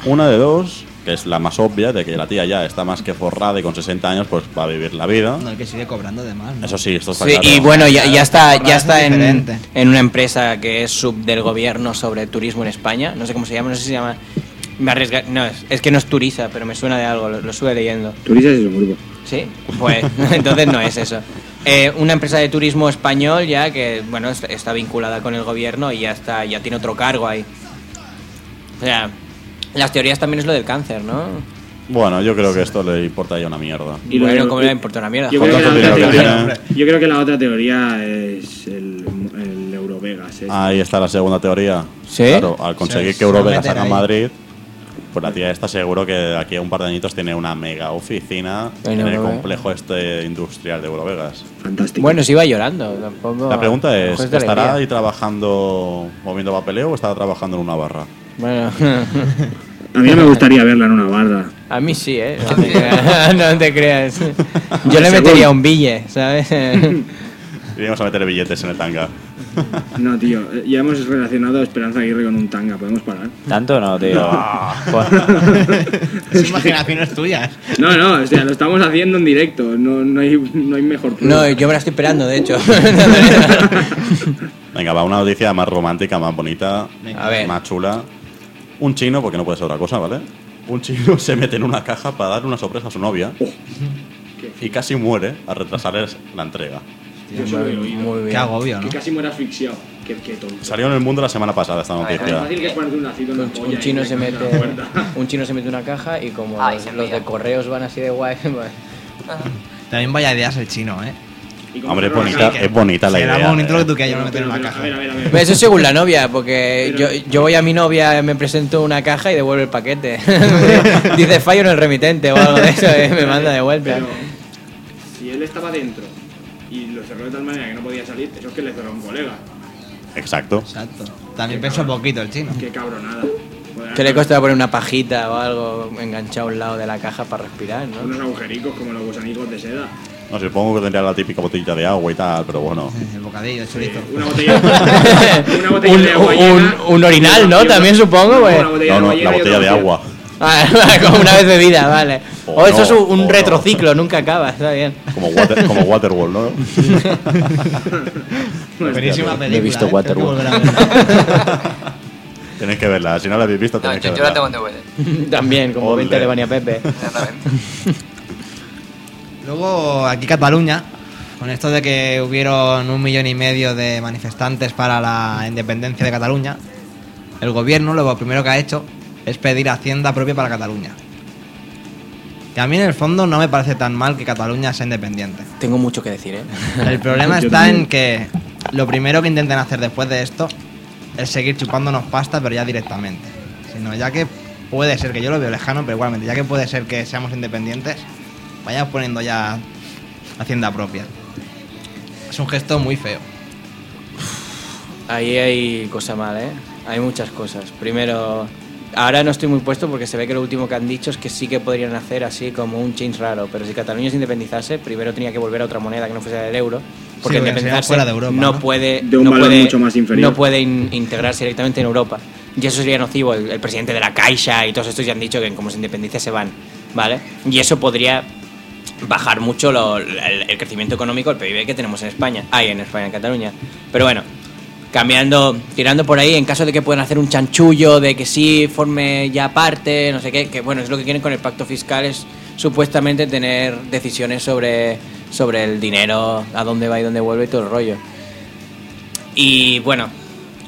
Una de dos, que es la más obvia, de que la tía ya está más que forrada y con 60 años pues va a vivir la vida. No, el que sigue cobrando de más. ¿no? Eso sí, esto está Sí, claro. y bueno, ya, ya está, ya es está en, en una empresa que es sub del gobierno sobre turismo en España. No sé cómo se llama, no sé si se llama. Me arriesga, no, es, es que no es Turisa, pero me suena de algo, lo, lo estuve leyendo. Turistas es un grupo. Sí, pues entonces no es eso. Eh, una empresa de turismo español ya que bueno est- está vinculada con el gobierno y ya está, ya tiene otro cargo ahí. O sea, las teorías también es lo del cáncer, ¿no? Bueno, yo creo que esto le importa ya una mierda. Y lo bueno, ¿cómo le importa una mierda? Yo creo, que la otra teoría, tiene. yo creo que la otra teoría es el, el Eurovegas, Ahí está la segunda teoría. ¿Sí? Claro, al conseguir Se- que se Eurovega meten salga a ahí. Madrid, pues la tía está seguro que de aquí a un par de añitos tiene una mega oficina En en el complejo este industrial de Eurovegas. Fantástico. Bueno, se iba llorando. Tampoco, La pregunta es, ¿estará ahí trabajando moviendo papeleo o estará trabajando en una barra? Bueno, A mí me gustaría verla en una barra. a mí sí, ¿eh? No te creas. no te creas. Yo le metería un bille, ¿sabes? Iríamos a meter billetes en el tanga. No, tío, eh, ya hemos relacionado a Esperanza Aguirre con un tanga, ¿podemos parar? ¿Tanto no, tío? Pues- Es imaginaciones tuyas. No, no, o sea, lo estamos haciendo en directo, no, no, hay, no hay mejor prueba. no, yo me la estoy esperando, de hecho. Venga, va una noticia más romántica, más bonita, A ver. más chula. Un chino, porque no puede ser otra cosa, ¿vale? Un chino se mete en una caja para darle una sorpresa a su novia y casi muere al retrasarles la entrega. Yo he oído. Muy Qué bien. agobio, Que ¿no? casi muere asfixiado. Qué, qué tonto. Salió en el mundo la semana pasada esta Lo noticia. fácil que es ponerte un lacito en la polla Un y chino que se te mete cierre la puerta. un chino se mete en una caja y como Ay, los, se los envía. de correos van así de guay, pues, También vaya ideas el chino, ¿eh? Hombre, es bonita, es bonita la Será idea. bonito lo que tú quieras, yo me meter en una pero, a ver, a caja. ver, a ver. Pero eso es según la novia, porque yo, Pero- yo voy a mi novia, me presento una caja y devuelve el paquete. Dice fallo en el remitente o algo de eso, eh, me manda de vuelta. Pero si él estaba dentro y lo cerró de tal manera que no podía salir, eso es que le cerró a un colega. Exacto. Exacto. También pensó poquito el chino. Qué cabronada. Que le costaba poner una pajita o algo enganchado a un lado de la caja para respirar, ¿no? Unos agujericos como los gusanicos de seda. No, supongo que tendría la típica botellita de agua y tal, pero bueno. El bocadillo, el chorizo. Una botella, una botella Un- de agua un- llena. un orinal, ¿no? Una- También supongo, No, pues. una botella No, de no, agua la botella de agua. Ah, como una vez bebida, vale. O O eso es no, un no. retrociclo, nunca acaba, está bien. Como, water, como Waterworld, ¿no? Buenísima película. he visto ¿eh? Waterworld. Verla. Tenéis que verla. Si no la habéis visto, No, tenéis yo, que yo la verla. tengo en DVD. También, como Ole. 20 Alemania Pepe. Exactamente. Luego, aquí Cataluña, con esto de que hubieron un millón y medio de manifestantes para la independencia de Cataluña, el gobierno lo primero que ha hecho es pedir hacienda propia para Cataluña. Que a mí en el fondo no me parece tan mal que Cataluña sea independiente. Tengo mucho que decir, ¿eh? El problema está en que lo primero que intenten hacer después de esto es seguir chupándonos pasta, pero ya directamente. Sino ya que puede ser, que yo lo veo lejano, pero igualmente, ya que puede ser que seamos independientes, vayamos poniendo ya hacienda propia. Es un gesto muy feo. Ahí hay cosa mal, ¿eh? Hay muchas cosas. Primero, ahora no estoy muy puesto porque se ve que lo último que han dicho es que sí que podrían hacer así como un change raro. Pero si Cataluña se independizase, primero tenía que volver a otra moneda que no fuese el euro. Porque Sí, independizarse sería fuera de Europa, no, ¿no? puede, De un no valor puede, mucho más inferior. no puede in- integrarse directamente en Europa. Y eso sería nocivo. El, el presidente de la Caixa y todos estos ya han dicho que como se independiza se van, ¿vale? Y eso podría bajar mucho lo- el, crecimiento económico, el PIB que tenemos en España. Hay en España, en Cataluña. Pero bueno, cambiando, tirando por ahí, en caso de que puedan hacer un chanchullo, de que sí forme ya parte, no sé qué, que bueno, es lo que quieren con el pacto fiscal, es supuestamente tener decisiones sobre, sobre el dinero, a dónde va y dónde vuelve y todo el rollo. Y bueno,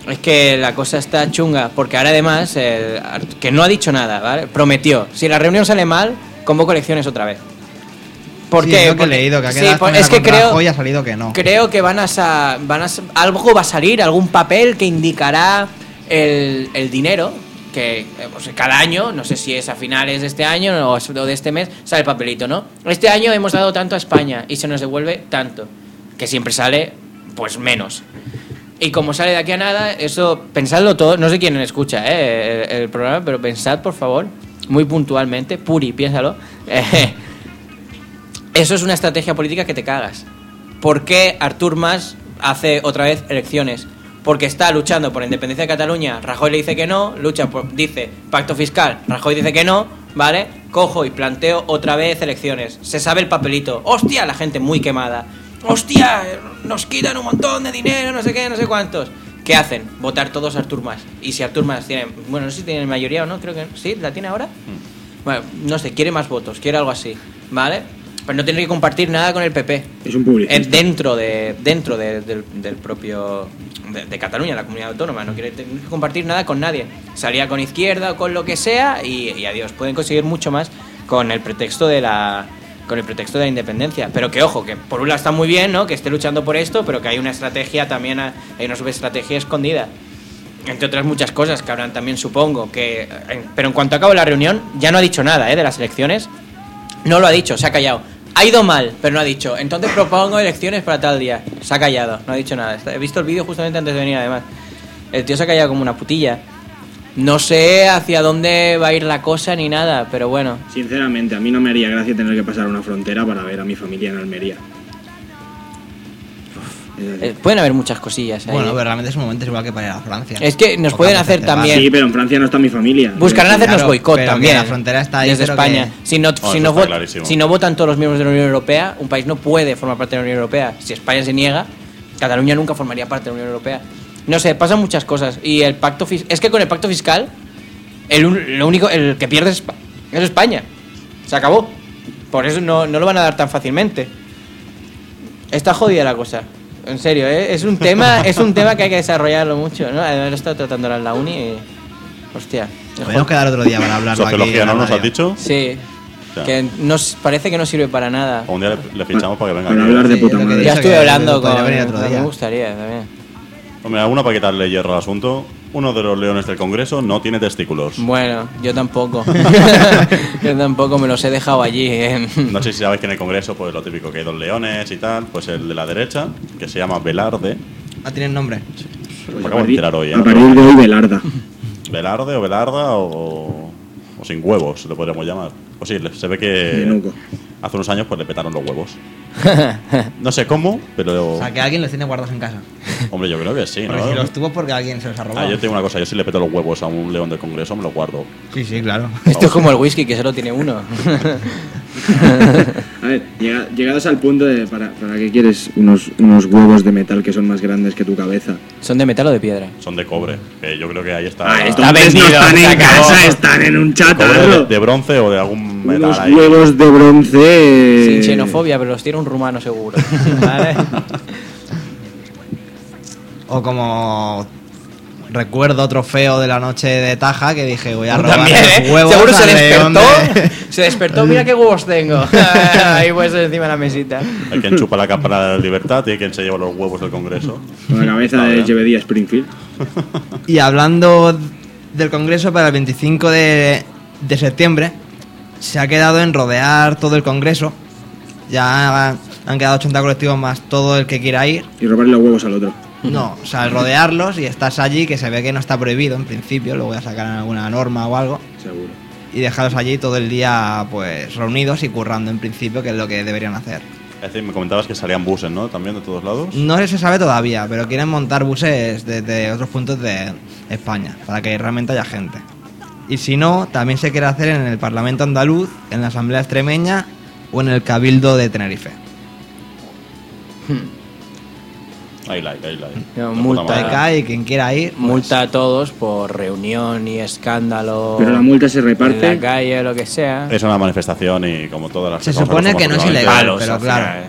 es que la cosa está chunga, porque ahora además, el que no ha dicho nada, ¿vale? Prometió, si la reunión sale mal, convoco elecciones otra vez. ¿Por Sí, qué? es lo que he Porque- leído, que ha sí, quedado pues con es que creo, y ha salido que no. creo que van a, van a algo va a salir, algún papel que indicará el, el dinero que eh, pues, cada año, no sé si es a finales de este año o de este mes, sale el papelito, ¿no? Este año hemos dado tanto a España y se nos devuelve tanto, que siempre sale pues menos. Y como sale de aquí a nada, eso, pensadlo todo, no sé quién escucha ¿eh? el, el programa, pero pensad por favor, muy puntualmente, Puri, piénsalo. eh, eso es una estrategia política que te cagas. ¿Por qué Artur Mas hace otra vez elecciones? Porque está luchando por la independencia de Cataluña, Rajoy le dice que no, lucha por, dice pacto fiscal, Rajoy dice que no, ¿vale? Cojo y planteo otra vez elecciones. Se sabe el papelito. ¡Hostia! La gente muy quemada. ¡Hostia! Nos quitan un montón de dinero, no sé qué, no sé cuántos. ¿Qué hacen? Votar todos a Artur Mas. Y si Artur Mas tiene, bueno, no sé si tiene mayoría o no, creo que sí, ¿la tiene ahora? Bueno, no sé, quiere más votos, quiere algo así, ¿vale? Pero no tiene que compartir nada con el PP. Es un publicista. Dentro de dentro de- del, del propio de, de Cataluña, la comunidad autónoma, no quiere tener que compartir nada con nadie. Salía con izquierda o con lo que sea y, y adiós. Pueden conseguir mucho más con el pretexto de la con el pretexto de la independencia. Pero que ojo, que por un lado está muy bien, ¿no? Que esté luchando por esto, pero que hay una estrategia también, hay una subestrategia escondida. Entre otras muchas cosas que habrán también, supongo, que... Pero en cuanto acabo la reunión, ya no ha dicho nada, ¿eh? De las elecciones. No lo ha dicho, se ha callado. Ha ido mal, pero no ha dicho. Entonces propongo elecciones para tal día. Se ha callado, no ha dicho nada. He visto el vídeo justamente antes de venir, además. El tío se ha callado como una putilla. No sé hacia dónde va a ir la cosa ni nada, pero bueno. Sinceramente, a mí no me haría gracia tener que pasar una frontera para ver a mi familia en Almería. Eh, pueden haber muchas cosillas ahí. Bueno, pero realmente es un momento igual que para ir a Francia. Es que nos pueden hacer también- Sí, pero en Francia no está mi familia. Buscarán hacernos Claro, boicot también. la frontera está ahí, Desde España. que- Si, no, No, si, no está vot- clarísimo. si no votan todos los miembros de la Unión Europea, un país no puede formar parte de la Unión Europea. Si España se niega, Cataluña nunca formaría parte de la Unión Europea. No sé, pasan muchas cosas. Y el pacto es que con el pacto fiscal, el, lo único, el que pierde es, Espa- es España. Se acabó. Por eso no, no lo van a dar tan fácilmente. Está jodida la cosa. En serio, ¿eh? es un tema, es un tema que hay que desarrollarlo mucho, ¿no? Además lo he estado tratando en la uni y. Hostia. Podemos quedar otro día para hablarlo. Sociología, ¿no nos has dicho? Sí. Ya. Que nos parece que no sirve para nada. O un día le, le fichamos para que venga Para hablar de puta madre. Ya estuve hablando con. Me gustaría también. Hombre, alguna para quitarle hierro al asunto. Uno de los leones del Congreso no tiene testículos. Bueno, yo tampoco. yo tampoco me los he dejado allí. en- No sé si sabéis que en el Congreso, pues lo típico que hay dos leones y tal. Pues el de la derecha, que se llama Velarde. Ah, tienen nombre. Me acabo de enterar hoy, ¿eh? A partir de hoy, Belarda. Velarde o Velarda o, o sin huevos, le podríamos llamar. Pues sí, se ve que hace unos años pues le petaron los huevos. No sé cómo, pero... O sea, que alguien los tiene guardados en casa. Hombre, yo creo que sí, Porque ¿no? si los tuvo porque alguien se los ha robado. Ah, yo tengo una cosa, yo si le peto los huevos a un león del Congreso me los guardo. Sí, sí, claro. Esto es como el whisky, que solo tiene uno. A ver, llega- llegados al punto de. ¿Para, para qué quieres unos, unos huevos de metal que son más grandes que tu cabeza? ¿Son de metal o de piedra? Son de cobre, yo creo que ahí está... Ah, está vendido, no están en casa, están en un de, chatarro. de bronce o de algún Unos ahí. huevos de bronce. Sin xenofobia, pero los tiene un rumano seguro. ¿Vale? O como recuerdo otro feo de la noche de Taja que dije voy a robar También, ¿eh? huevos Seguro se despertó. de- Se despertó, mira qué huevos tengo. Ahí pues encima de la mesita. Hay quien chupa la cámara de la libertad y hay quien se lleva los huevos del Congreso. Con la cabeza de Jebediah Springfield. Y hablando del Congreso para el 25 de, de septiembre, se ha quedado en rodear todo el Congreso. Ya han quedado 80 colectivos más todo el que quiera ir. Y robarle los huevos al otro. No, o sea, el rodearlos y estás allí, que se ve que no está prohibido en principio, luego voy a sacar alguna norma o algo, Seguro. y dejarlos allí todo el día pues reunidos y currando en principio, que es lo que deberían hacer. Es decir, me comentabas que salían buses, ¿no? También de todos lados. No se sabe todavía, pero quieren montar buses desde otros puntos de España, para que realmente haya gente. Y si no, también se quiere hacer en el Parlamento andaluz, en la Asamblea extremeña o en el Cabildo de Tenerife. Ahí like, ahí like. No, De multa. Acá y quien quiera ir, pues, Multa a todos por reunión y escándalo. Pero la multa se En la reparte. calle o lo que sea. Es una manifestación y como todas las Se supone que no es ilegal, pero claro.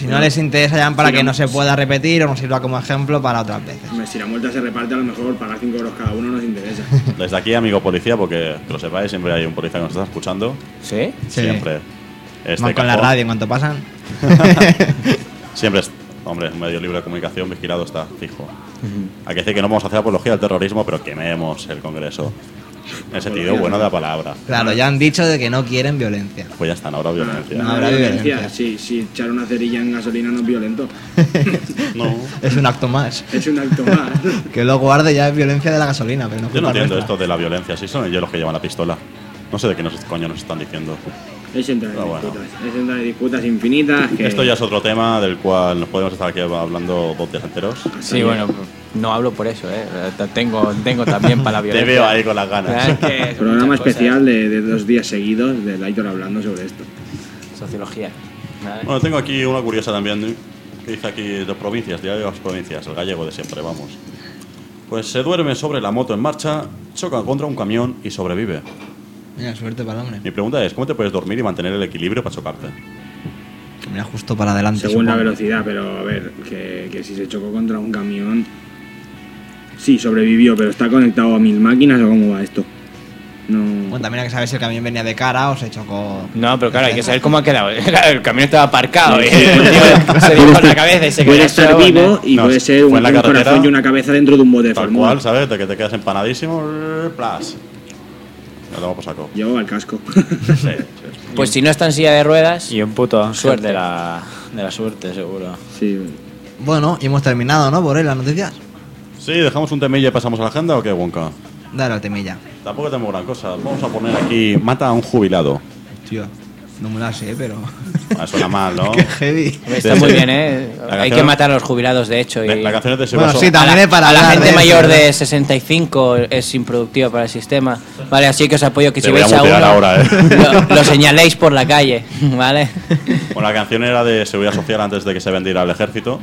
Si no les interesa ya para que no. no se pueda repetir o nos sirva como ejemplo para otras veces. Hombre, Si la multa se reparte, a lo mejor pagar 5 euros cada uno nos interesa. Desde aquí, amigo policía, porque que lo sepáis, siempre hay un policía que nos está escuchando. ¿Sí? Sí. Siempre. Este Van con la radio en cuanto pasan. Siempre es, hombre, un medio libre de comunicación vigilado está fijo. Que decir que no vamos a hacer apología al terrorismo, pero quememos el Congreso. En el sentido bueno de la palabra. Claro, ya han dicho de que no quieren violencia. Pues ya está, no habrá violencia. No No habrá violencia. violencia. Si, si echar una cerilla en gasolina no es violento. No. Es un acto más. Es un acto más. Que luego arde ya es violencia de la gasolina, pero no Yo no entiendo nuestra. esto de la violencia. Si son ellos los que llevan la pistola. No sé de qué nos, coño nos están diciendo. Es entrar en Pero bueno. disputas. Es entrar en disputas infinitas. Que Esto ya es otro tema del cual nos podemos estar aquí hablando dos días enteros. Sí, bueno, no hablo por eso, ¿eh? Tengo, tengo también para la Te violencia. veo ahí con las ganas. Es que son Programa especial de, de dos días seguidos de Laitor hablando sobre esto. Sociología. ¿vale? Bueno, tengo aquí una curiosa también ¿eh? que dice aquí de provincias, diario de las provincias, el gallego de siempre, vamos. Pues se duerme sobre la moto en marcha, choca contra un camión y sobrevive. Mira, suerte para el hombre. Mi pregunta es, ¿cómo te puedes dormir y mantener el equilibrio para chocarte? Mira, justo para adelante. Según la velocidad, pero a ver, que, que si se chocó contra un camión. Sí, sobrevivió, pero ¿está conectado a mil máquinas o cómo va esto? No. Bueno, también hay que saber si el camión venía de cara o se chocó. No, pero claro, hay que saber cómo ha quedado. El camión estaba aparcado y tío se dio con la cabeza y se puede quedó estar vivo ¿no? y No, puede ser un, un corazón y una cabeza dentro de un bote de Tal formol. cual, ¿sabes? De que te quedas empanadísimo, eh, plas. Lo tomo por saco. Llevaba el casco. Pues si no está en silla de ruedas, Y un puto Suerte. de la, de la suerte, seguro. sí. Bueno, y hemos terminado, ¿no? Por ahí las noticias. Sí, dejamos un temilla y pasamos a la agenda o qué, Wonka? Dale al temilla. Tampoco tenemos gran cosa. Vamos a poner aquí Mata a un jubilado. Tío, no me la sé, pero. Ah, suena mal, ¿no? Qué heavy. está muy bien, ¿eh? La Hay canción- que matar a los jubilados, de hecho. Y de- la canción es de Bueno, sí, también es para a la hablar gente de eso, mayor de 65 es improductiva para el sistema. Vale, así que os apoyo que Te si voy a veis a uno, mutear ahora, ¿eh? lo, lo señaléis por la calle, ¿vale? Bueno, la canción era de Seguridad Social antes de que se vendiera al ejército.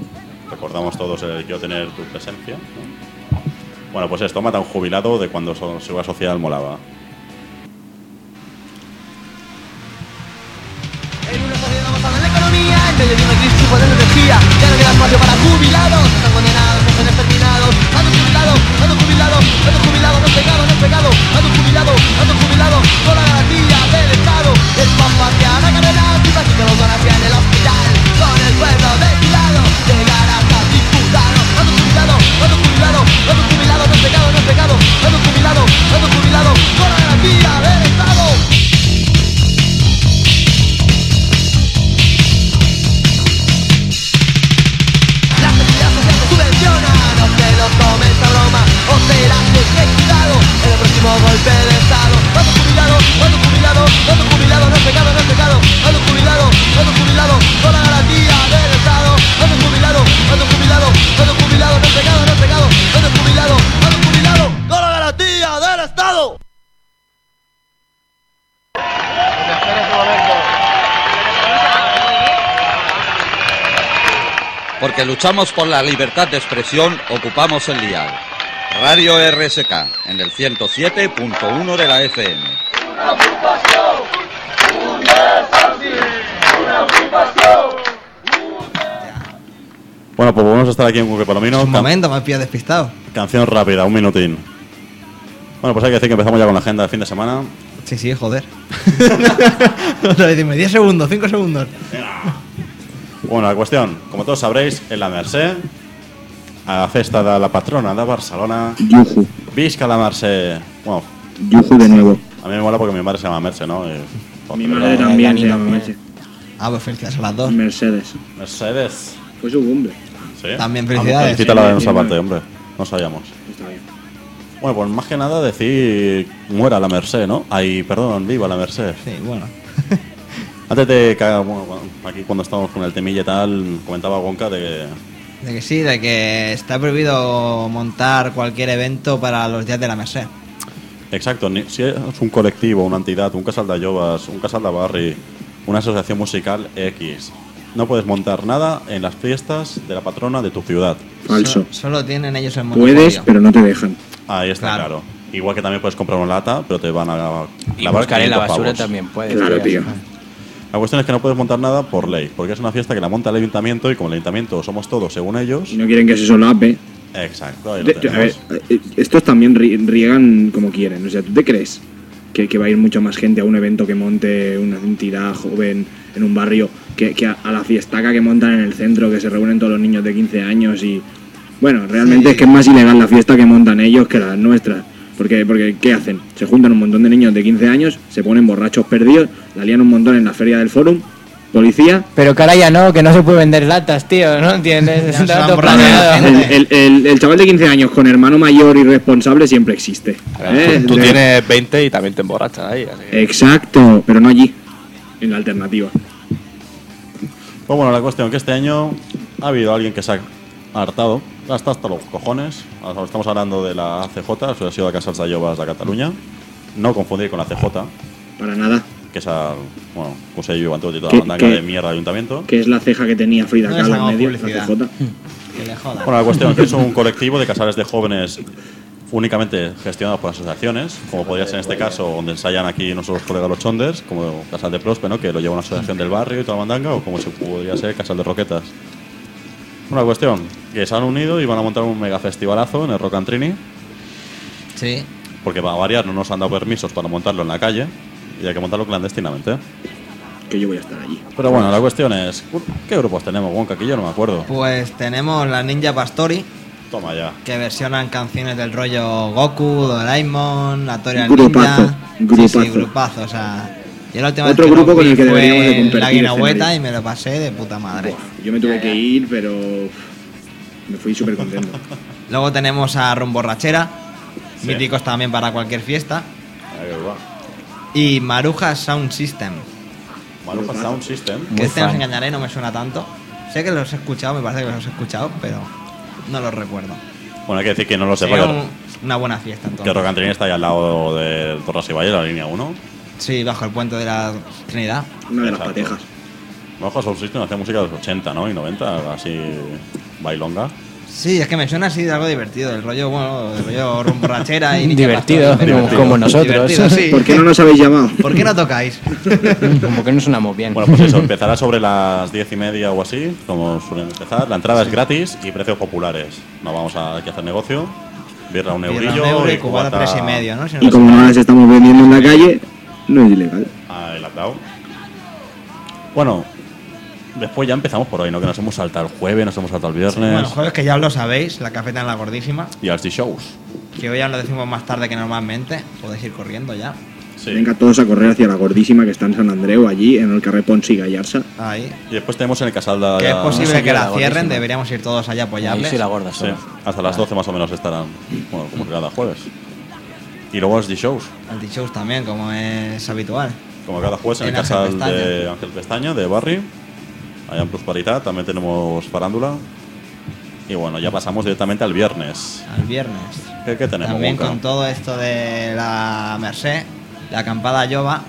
Recordamos todos el quiero tener tu presencia. ¿no? Bueno, pues esto, mata a un jubilado de cuando so- Seguridad Social molaba. Jubilados, a ser exterminados. Ando jubilado, ando jubilado, ando jubilado, no es pecado, no es pecado. Ando jubilado, ando jubilado, con la garantía Porque luchamos por la libertad de expresión, ocupamos el dial. Radio RSK, en el 107.1 de la FM. Bueno, pues vamos a estar aquí en Cuque Palomino. Un momento, me has pillado despistado. canción rápida, un minutín. Bueno, pues hay que decir que empezamos ya con la agenda de fin de semana. Sí, sí, joder. Otra vez dime, 10 segundos, 5 segundos. Bueno, la cuestión, como todos sabréis, en la Mercè, a la festa de la patrona de Barcelona, Yuju. visca la Mercè. Bueno, de nuevo. a mí me mola porque mi madre se llama Mercè, ¿no? Y- Mi madre también se llama Mercedes. Ah, pues felicidades a las dos. Mercedes. Mercedes. Fue su cumple. ¿Sí? También felicidades. Felicítala de Sí, nuestra sí, parte, hombre. No sabíamos. Está bien. Bueno, pues más que nada decir muera la Merced, ¿no? Ay, perdón, viva la Merced. Sí, bueno. Antes de que, bueno, aquí cuando estábamos con el temilla y tal, comentaba Wonka de que De que sí, de que está prohibido montar cualquier evento para los días de la Merced. Exacto, si es un colectivo, una entidad, un casal de jovas, un casal de barri, una asociación musical X, no puedes montar nada en las fiestas de la patrona de tu ciudad. Falso. So- solo tienen ellos el monopolio. Puedes, pero no te dejan. Ahí está Claro. claro. Igual que también puedes comprar una lata, pero te van a Y buscar en la 500 basura pavos. también puede. Claro, tío. La cuestión es que no puedes montar nada por ley, porque es una fiesta que la monta el ayuntamiento y como el ayuntamiento somos todos según ellos. Y no quieren que se solape. Exacto, ahí lo De- a ver, eh, estos también ri- riegan como quieren. O sea, ¿tú te crees que, que va a ir mucho más gente a un evento que monte una entidad joven en un barrio que, que a, a la fiestaca que montan en el centro, que se reúnen todos los niños de 15 años y... Bueno, realmente Sí. es que es más ilegal la fiesta que montan ellos que las nuestras. Porque, porque, ¿qué hacen? Se juntan un montón de niños de 15 años, se ponen borrachos perdidos, la lían un montón en la feria del Fórum, policía, Pero cara ya no, que no se puede vender latas, tío, ¿no entiendes? El, el- el- el chaval de 15 años con hermano mayor irresponsable siempre existe. ¿eh? Tú De- tienes 20 y también te emborrachas ahí. así que- Exacto, pero no allí, en la alternativa. Pues bueno, la cuestión que este año ha habido alguien que se ha hartado, hasta hasta los cojones. Estamos hablando de la ACJ, Asociación de Casals de Joves de Cataluña. No confundir con la CJ, Para nada. que es bueno, Consell Joventut y toda ¿Qué- la de mierda del ayuntamiento. Que es la ceja que tenía Frida No Kahlo en medio, publicidad. la CJ. Que le. Bueno, la cuestión es que es un colectivo de casales de jóvenes únicamente gestionados por asociaciones, como podría ser en este caso, donde ensayan aquí nuestros colegas los chonders, como Casal de Prospe, ¿no? que lo lleva una asociación del barrio y toda la mandanga, o como se podría ser Casal de Roquetas. Una cuestión, que se han unido y van a montar un mega festivalazo en el Rock and Trini. Sí. Porque para variar no nos han dado permisos para montarlo en la calle y hay que montarlo clandestinamente. Que yo voy a estar allí. Pero bueno, la cuestión es, ¿qué grupos tenemos, Wonka? Que yo no me acuerdo. Pues tenemos la Ninja Pastori, Toma ya. que versionan canciones del rollo Goku, Doraemon, la Grupazo, Ninja. Sí, grupazo. sí, grupazo, o sea... Yo la última Otro vez que grupo lo con el que deberíamos de en compartir La Guinahueta y me lo pasé de puta madre. Yo me tuve que ir, pero me fui súper contento. Luego tenemos a Rumborrachera, Sí. míticos también para cualquier fiesta. Ahí va. Y Maruja Sound System. Maruja Sound System. Que este no os engañaré, no me suena tanto. Sé que los he escuchado, me parece que los he escuchado, pero no los recuerdo. Bueno, hay que decir que no lo Que, un- una buena fiesta que entonces. Rocantrini está ahí al lado de Torres y Valle, la línea 1. Sí, bajo el puente de la Trinidad. Una de las Exacto. patejas. Maruja Sound System hacía música de los 80, ¿no? Y 90, así bailonga. Sí, es que me suena así de algo divertido. El rollo, bueno, el rollo rumborrachera y Divertido, como- como nosotros. Divertido, sí. ¿Por qué no nos habéis llamado? ¿Por qué no tocáis? Como que no sonamos bien. Bueno, pues eso, empezará sobre las diez y media o así, como suelen empezar. La entrada es gratis y precios populares. No vamos a aquí a hacer negocio. Birra un Birra un eurillo euro y y cubata cubata tres y medio, ¿no? Si no Y como no las estamos vendiendo en la calle, no es ilegal. Ah, el atao. Bueno, después ya empezamos por hoy, ¿no? Que nos hemos saltado el jueves, nos hemos saltado el viernes. Bueno, jueves que ya lo sabéis, la cafeta en la gordísima. y al shows. Que hoy ya lo decimos más tarde que normalmente. Podéis ir corriendo ya. Sí. Venga todos a correr hacia la gordísima que está en San Andreu, allí, en el carrer Ponce y Gallarza. Ahí. Y después tenemos en el Casal de Que es posible sé que la la cierren, gordísima. deberíamos ir todos allá a Ahí apoyarles. sí la gorda Sí, hasta las 12 más o menos estarán, bueno, como cada jueves. Y luego los shows Al shows también, como es habitual. como cada jueves en el En Ángel Casal Pestaña. de Ángel Pestaña, de Barry. Allá en Plus Paridad también tenemos farándula. Y bueno, ya pasamos directamente al viernes. Al viernes. ¿Qué, qué tenemos, También Wonka? con todo esto de la Merced, la acampada Llova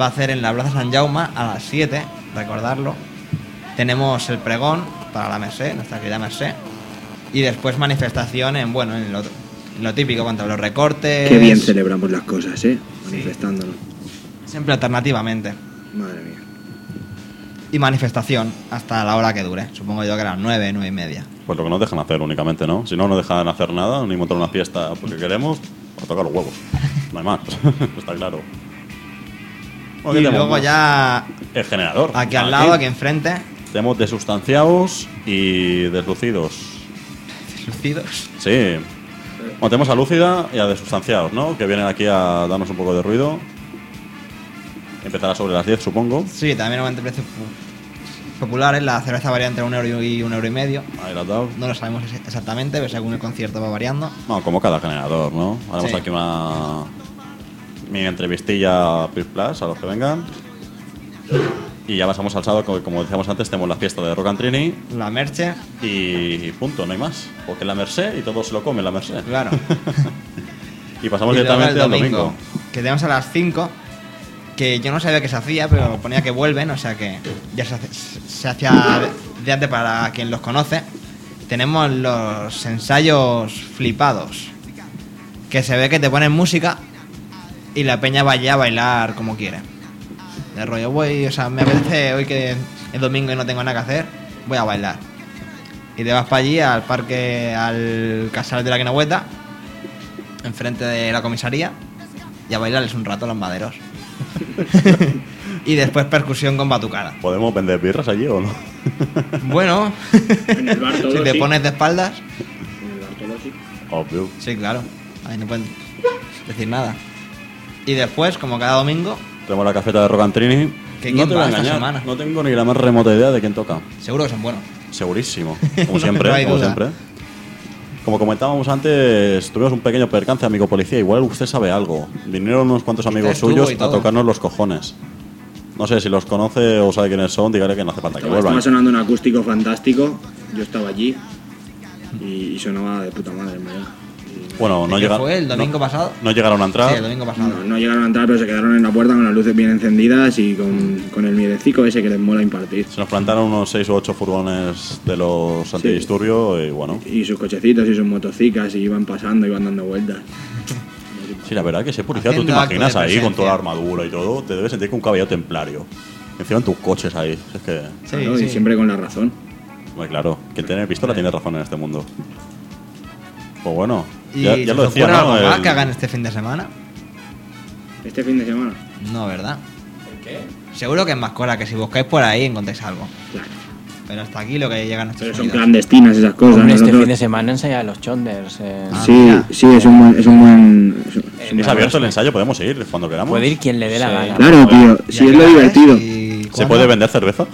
va a hacer en la Plaza San Jaume a las 7, recordarlo. Tenemos el pregón para la Merced, nuestra querida Merced. Y después manifestación en, bueno, en lo, en lo típico, cuanto a los recortes. Qué bien celebramos las cosas, ¿eh? Manifestándonos. Siempre alternativamente. Madre mía. Y manifestación hasta la hora que dure. Supongo yo que a las 9, 9 y media. Pues lo que nos dejan hacer únicamente, ¿no? Si no, no dejan hacer nada, ni montar una fiesta porque queremos, o tocar los huevos. No hay más, está claro. Bueno, y ¿qué tenemos luego más? ya El generador. aquí al lado, aquí enfrente, Tenemos desustanciados y deslucidos. lucidos. Sí. Bueno, tenemos a Lúcida y a Desustanciados, ¿no? Que vienen aquí a darnos un poco de ruido. Empezará sobre las 10, supongo. Sí, también aumenta precios pu- populares. La cerveza varía entre un euro y un euro y medio. Ahí la has dado. No lo sabemos ex- exactamente, pero según el concierto va variando. No, como cada generador, ¿no? Haremos Sí. aquí una mini entrevistilla Plus Plus a los que vengan. Y ya pasamos al sábado, como, como decíamos antes, tenemos la fiesta de Rock and Trini La merche, y punto, no hay más. Porque la Merced y todo se lo come la Merced. claro. Y pasamos Y directamente el al domingo. Que tenemos a las 5. Que yo no sabía que se hacía, pero ponía que vuelven, o sea que ya se, hace- se hacía de- antes para quien los conoce. Tenemos los ensayos flipados. Que se ve que te ponen música y la peña vaya a bailar como quiere. De rollo, voy, o sea, me apetece hoy que es domingo y no tengo nada que hacer, voy a bailar. Y te vas para allí, al parque, al casal de la Quinahueta, enfrente de la comisaría, y a bailarles un rato a los maderos. y después percusión con batucada. ¿Podemos vender birras allí o no? Bueno, En el bar todo, si te sí. pones de espaldas, En el bar todo, sí. Obvio. sí, claro, ahí no pueden decir nada. Y después, como cada domingo, Tenemos la cafeta de Rock and Trini. ¿Que no quién te voy va a esta engañar, semana? no tengo ni la más remota idea de quién toca. seguro que son buenos. Segurísimo, No, como siempre, no hay como duda. siempre. Como comentábamos antes, tuvimos un pequeño percance, amigo policía. Igual usted sabe algo. Vinieron unos cuantos amigos estuvo suyos y a todo. tocarnos los cojones. No sé si los conoce o sabe quiénes son, dígale que no hace falta que vuelvan. estaba sonando un acústico fantástico. Yo estaba allí. Y, y sonaba de puta madre, en verdad. Bueno, no ¿Qué llegaron. fue el domingo no, pasado? no llegaron a entrar. Sí, el domingo pasado. No, no llegaron a entrar, pero se quedaron en la puerta con las luces bien encendidas y con, con el miedecico ese que les mola impartir. Se nos plantaron unos 6 o 8 furgones de los antidisturbios y bueno. Y sus cochecitos y sus motociclas y iban pasando, iban dando vueltas. Sí, la verdad que ese policía, tú te Haciendo imaginas ahí con toda la armadura y todo, te debes sentir como un caballero templario. Encima en tus coches ahí. Es que, Sí, Claro, sí. Y siempre con la razón. muy claro, quien tiene pistola tiene razón en este mundo. Pues bueno, ¿Y Ya- ya lo decía, algo más El- que hagan este fin de semana? Este fin de semana. No, ¿verdad? Seguro que es más cola, que si buscáis por ahí encontréis algo. Pero hasta aquí lo que llegan nuestros Pero son clandestinas esas cosas. Hombre, este fin de semana ensaya los Chonders. eh. Sí, sí, es un buen. Es un buen es- Si es abierto el ensayo, podemos ir cuando queramos. Puede ir quien le dé la gana. Claro, tío, si es lo divertido. ¿Se puede vender cerveza?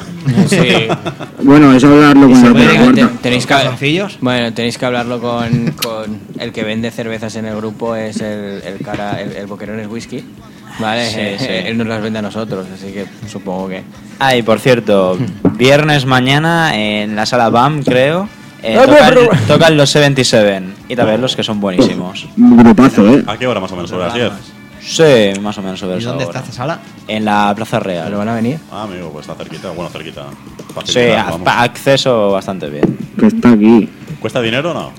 Sí. Bueno, eso hablarlo con Bueno, otra te- tenéis que Bueno, tenéis que hablarlo con, con el que vende cervezas en el grupo es el, el cara el, el Boquerones Whisky. Vale, Sí, sí. él nos las vende a nosotros, así que supongo que. Ah, y por cierto, viernes mañana en la sala BAM, creo, eh, Ah, tocan, tocan los 77 y también los que son buenísimos. Un grupazo, ¿eh? ¿A qué hora más o menos? ¿Sobre las 10? Sí, más o menos sobre ¿Y esa dónde hora. está esta sala? En la Plaza Real. ¿Pero van a venir? Ah, amigo, pues está cerquita. Bueno, cerquita. Sí, Facilidad, vamos. acceso bastante bien. Que está aquí, ¿Cuesta dinero o no?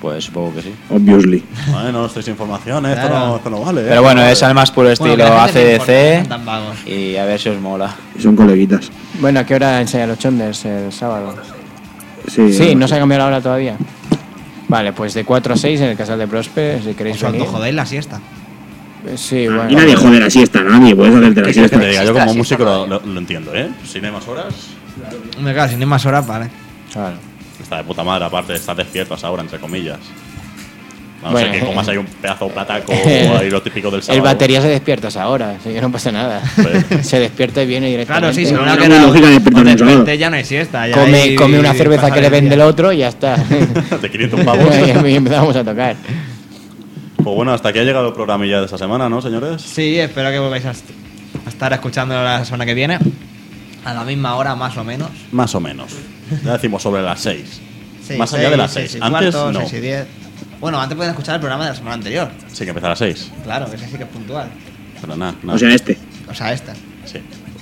Pues supongo que sí. obviously. Bueno, esto es información, ¿eh? esto, Claro. no, esto no vale. ¿eh? Pero bueno, es al más puro estilo que la gente le importa, no ACDC son tan vagos. y a ver si os mola. Son coleguitas. Bueno, ¿a qué hora ensaya los Chonders el sábado? Sí, Sí, no se ha cambiado la hora todavía. Vale, pues de 4 a 6 en el Casal de Prosper, si queréis Os venir. autojodéis la siesta. Sí, bueno. Y nadie jode la siesta, nadie. Puedes hacerte la ¿Qué quieres que siesta. te diga? Yo Siesta, como siesta, músico lo, lo- lo entiendo, ¿eh? Si no hay más horas, Me claro, si no hay más horas, vale. Claro. está de puta madre. Aparte, estás despierto a esa hora, entre comillas. A no Bueno, ser que comas ahí un pedazo de plataco o ahí lo típico del El sábado. batería se despierta a esa hora, así que no pasa nada. Pues- se despierta y viene directamente. Claro, sí, lo no, que no, lógica despertéis, ya no hay siesta. ya Come, hay- come una cerveza que le el vende el otro y ya está. de 500 pavos. y empezamos a tocar. Pues bueno, hasta aquí ha llegado el programilla de esta semana, ¿no, señores? Sí, espero que volváis a, est- a estar escuchando la semana que viene. A la misma hora, más o menos. Más o menos. Ya decimos sobre las 6. Sí, Más allá de las seis 6. y Antes cuarto, no. seis y diez. Bueno, antes pueden escuchar el programa de la semana anterior. Sí, que empezar a las 6. Claro, que ese sí que es puntual. Pero nada, nada. O sea, este. O sea, esta. sí.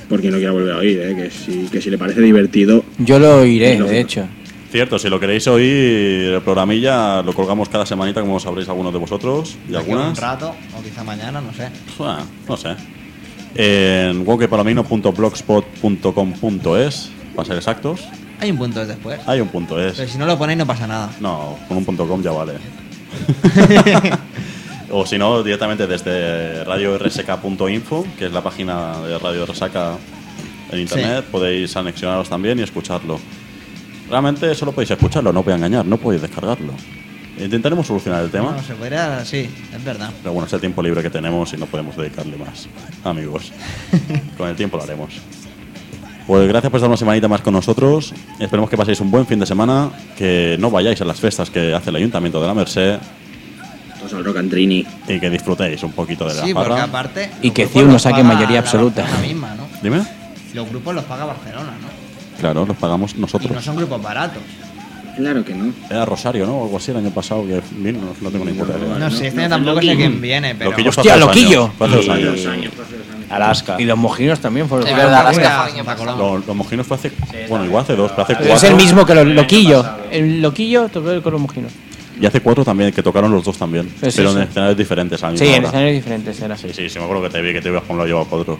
Porque no quiero volver a oír, ¿eh? Que si, que si le parece divertido. Yo lo oiré, de hecho. Cierto, si lo queréis oír, el programilla lo colgamos cada semanita, como sabréis algunos de vosotros y algunas. Un rato, o quizá mañana, no sé. Ah, no sé. En para ser exactos. Hay un punto después. Hay un punto es. Pero si no lo ponéis, no pasa nada. No, con un punto .com ya vale. o si no, directamente desde radiorsk.info, que es la página de Radio Resaca en internet, podéis anexionaros también y escucharlo. Realmente solo podéis escucharlo, no os voy a engañar, no podéis descargarlo. Intentaremos solucionar el tema, No, se podría. Sí, es verdad. pero bueno, es el tiempo libre que tenemos y no podemos dedicarle más, amigos. con el tiempo lo haremos. Pues gracias por estar una semanita más con nosotros. Esperemos que paséis un buen fin de semana, que no vayáis a las fiestas que hace el Ayuntamiento de la Merced Todos al rock and trini. y que disfrutéis un poquito de la Sí, porque aparte. Y que Ciu no los saque mayoría absoluta. Misma, ¿no? Dime. Los grupos los paga Barcelona, ¿no? Claro, los pagamos Y nosotros. no son grupos baratos. Claro que no. Era Rosario, ¿no? O algo así el año pasado que vino, no, no tengo ni puta idea. No, sé, este no, año tampoco sé Loquillo. quién viene, pero. Loquillo Hostia, hace dos Loquillo. fue hace dos Y- años. Alaska. Y los mojinos también fueron. Es verdad, las Voy que a fue el año Santa pasado. Coloma. Los, los mojinos fue hace. Bueno, igual hace dos, pero hace cuatro. Es el mismo que los loquillo. El loquillo tocó con los mojinos. Y hace cuatro también, que tocaron los dos también. Sí, sí, pero en sí. escenarios diferentes a la Sí, en escenarios diferentes era. Sí, sí, sí, me acuerdo que te vi, que te ibas con lo llevado para otro.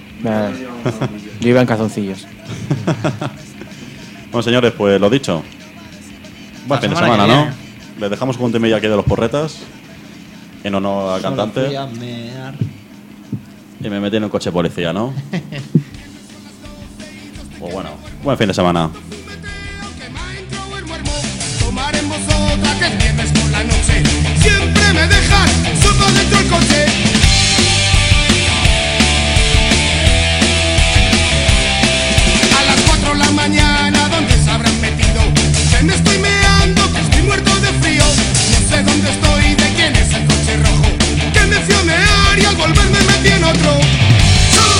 Yo iba en calzoncillos. Bueno, señores, pues lo dicho. Buen fin de semana ¿no? Les dejamos con un temilla aquí de los porretas. En honor al Solo cantante. fui a mear. Y me metí en un coche de policía, ¿no? pues bueno, buen fin de semana. Tomaremos otra que es viernes por la noche. Siempre me dejan solo dentro del coche. A las 4 de la mañana, Me estoy meando, que estoy muerto de frío. No sé dónde estoy, de quién es el coche rojo. Que me fui a mear y al volverme metí en otro. Solo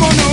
cómo no.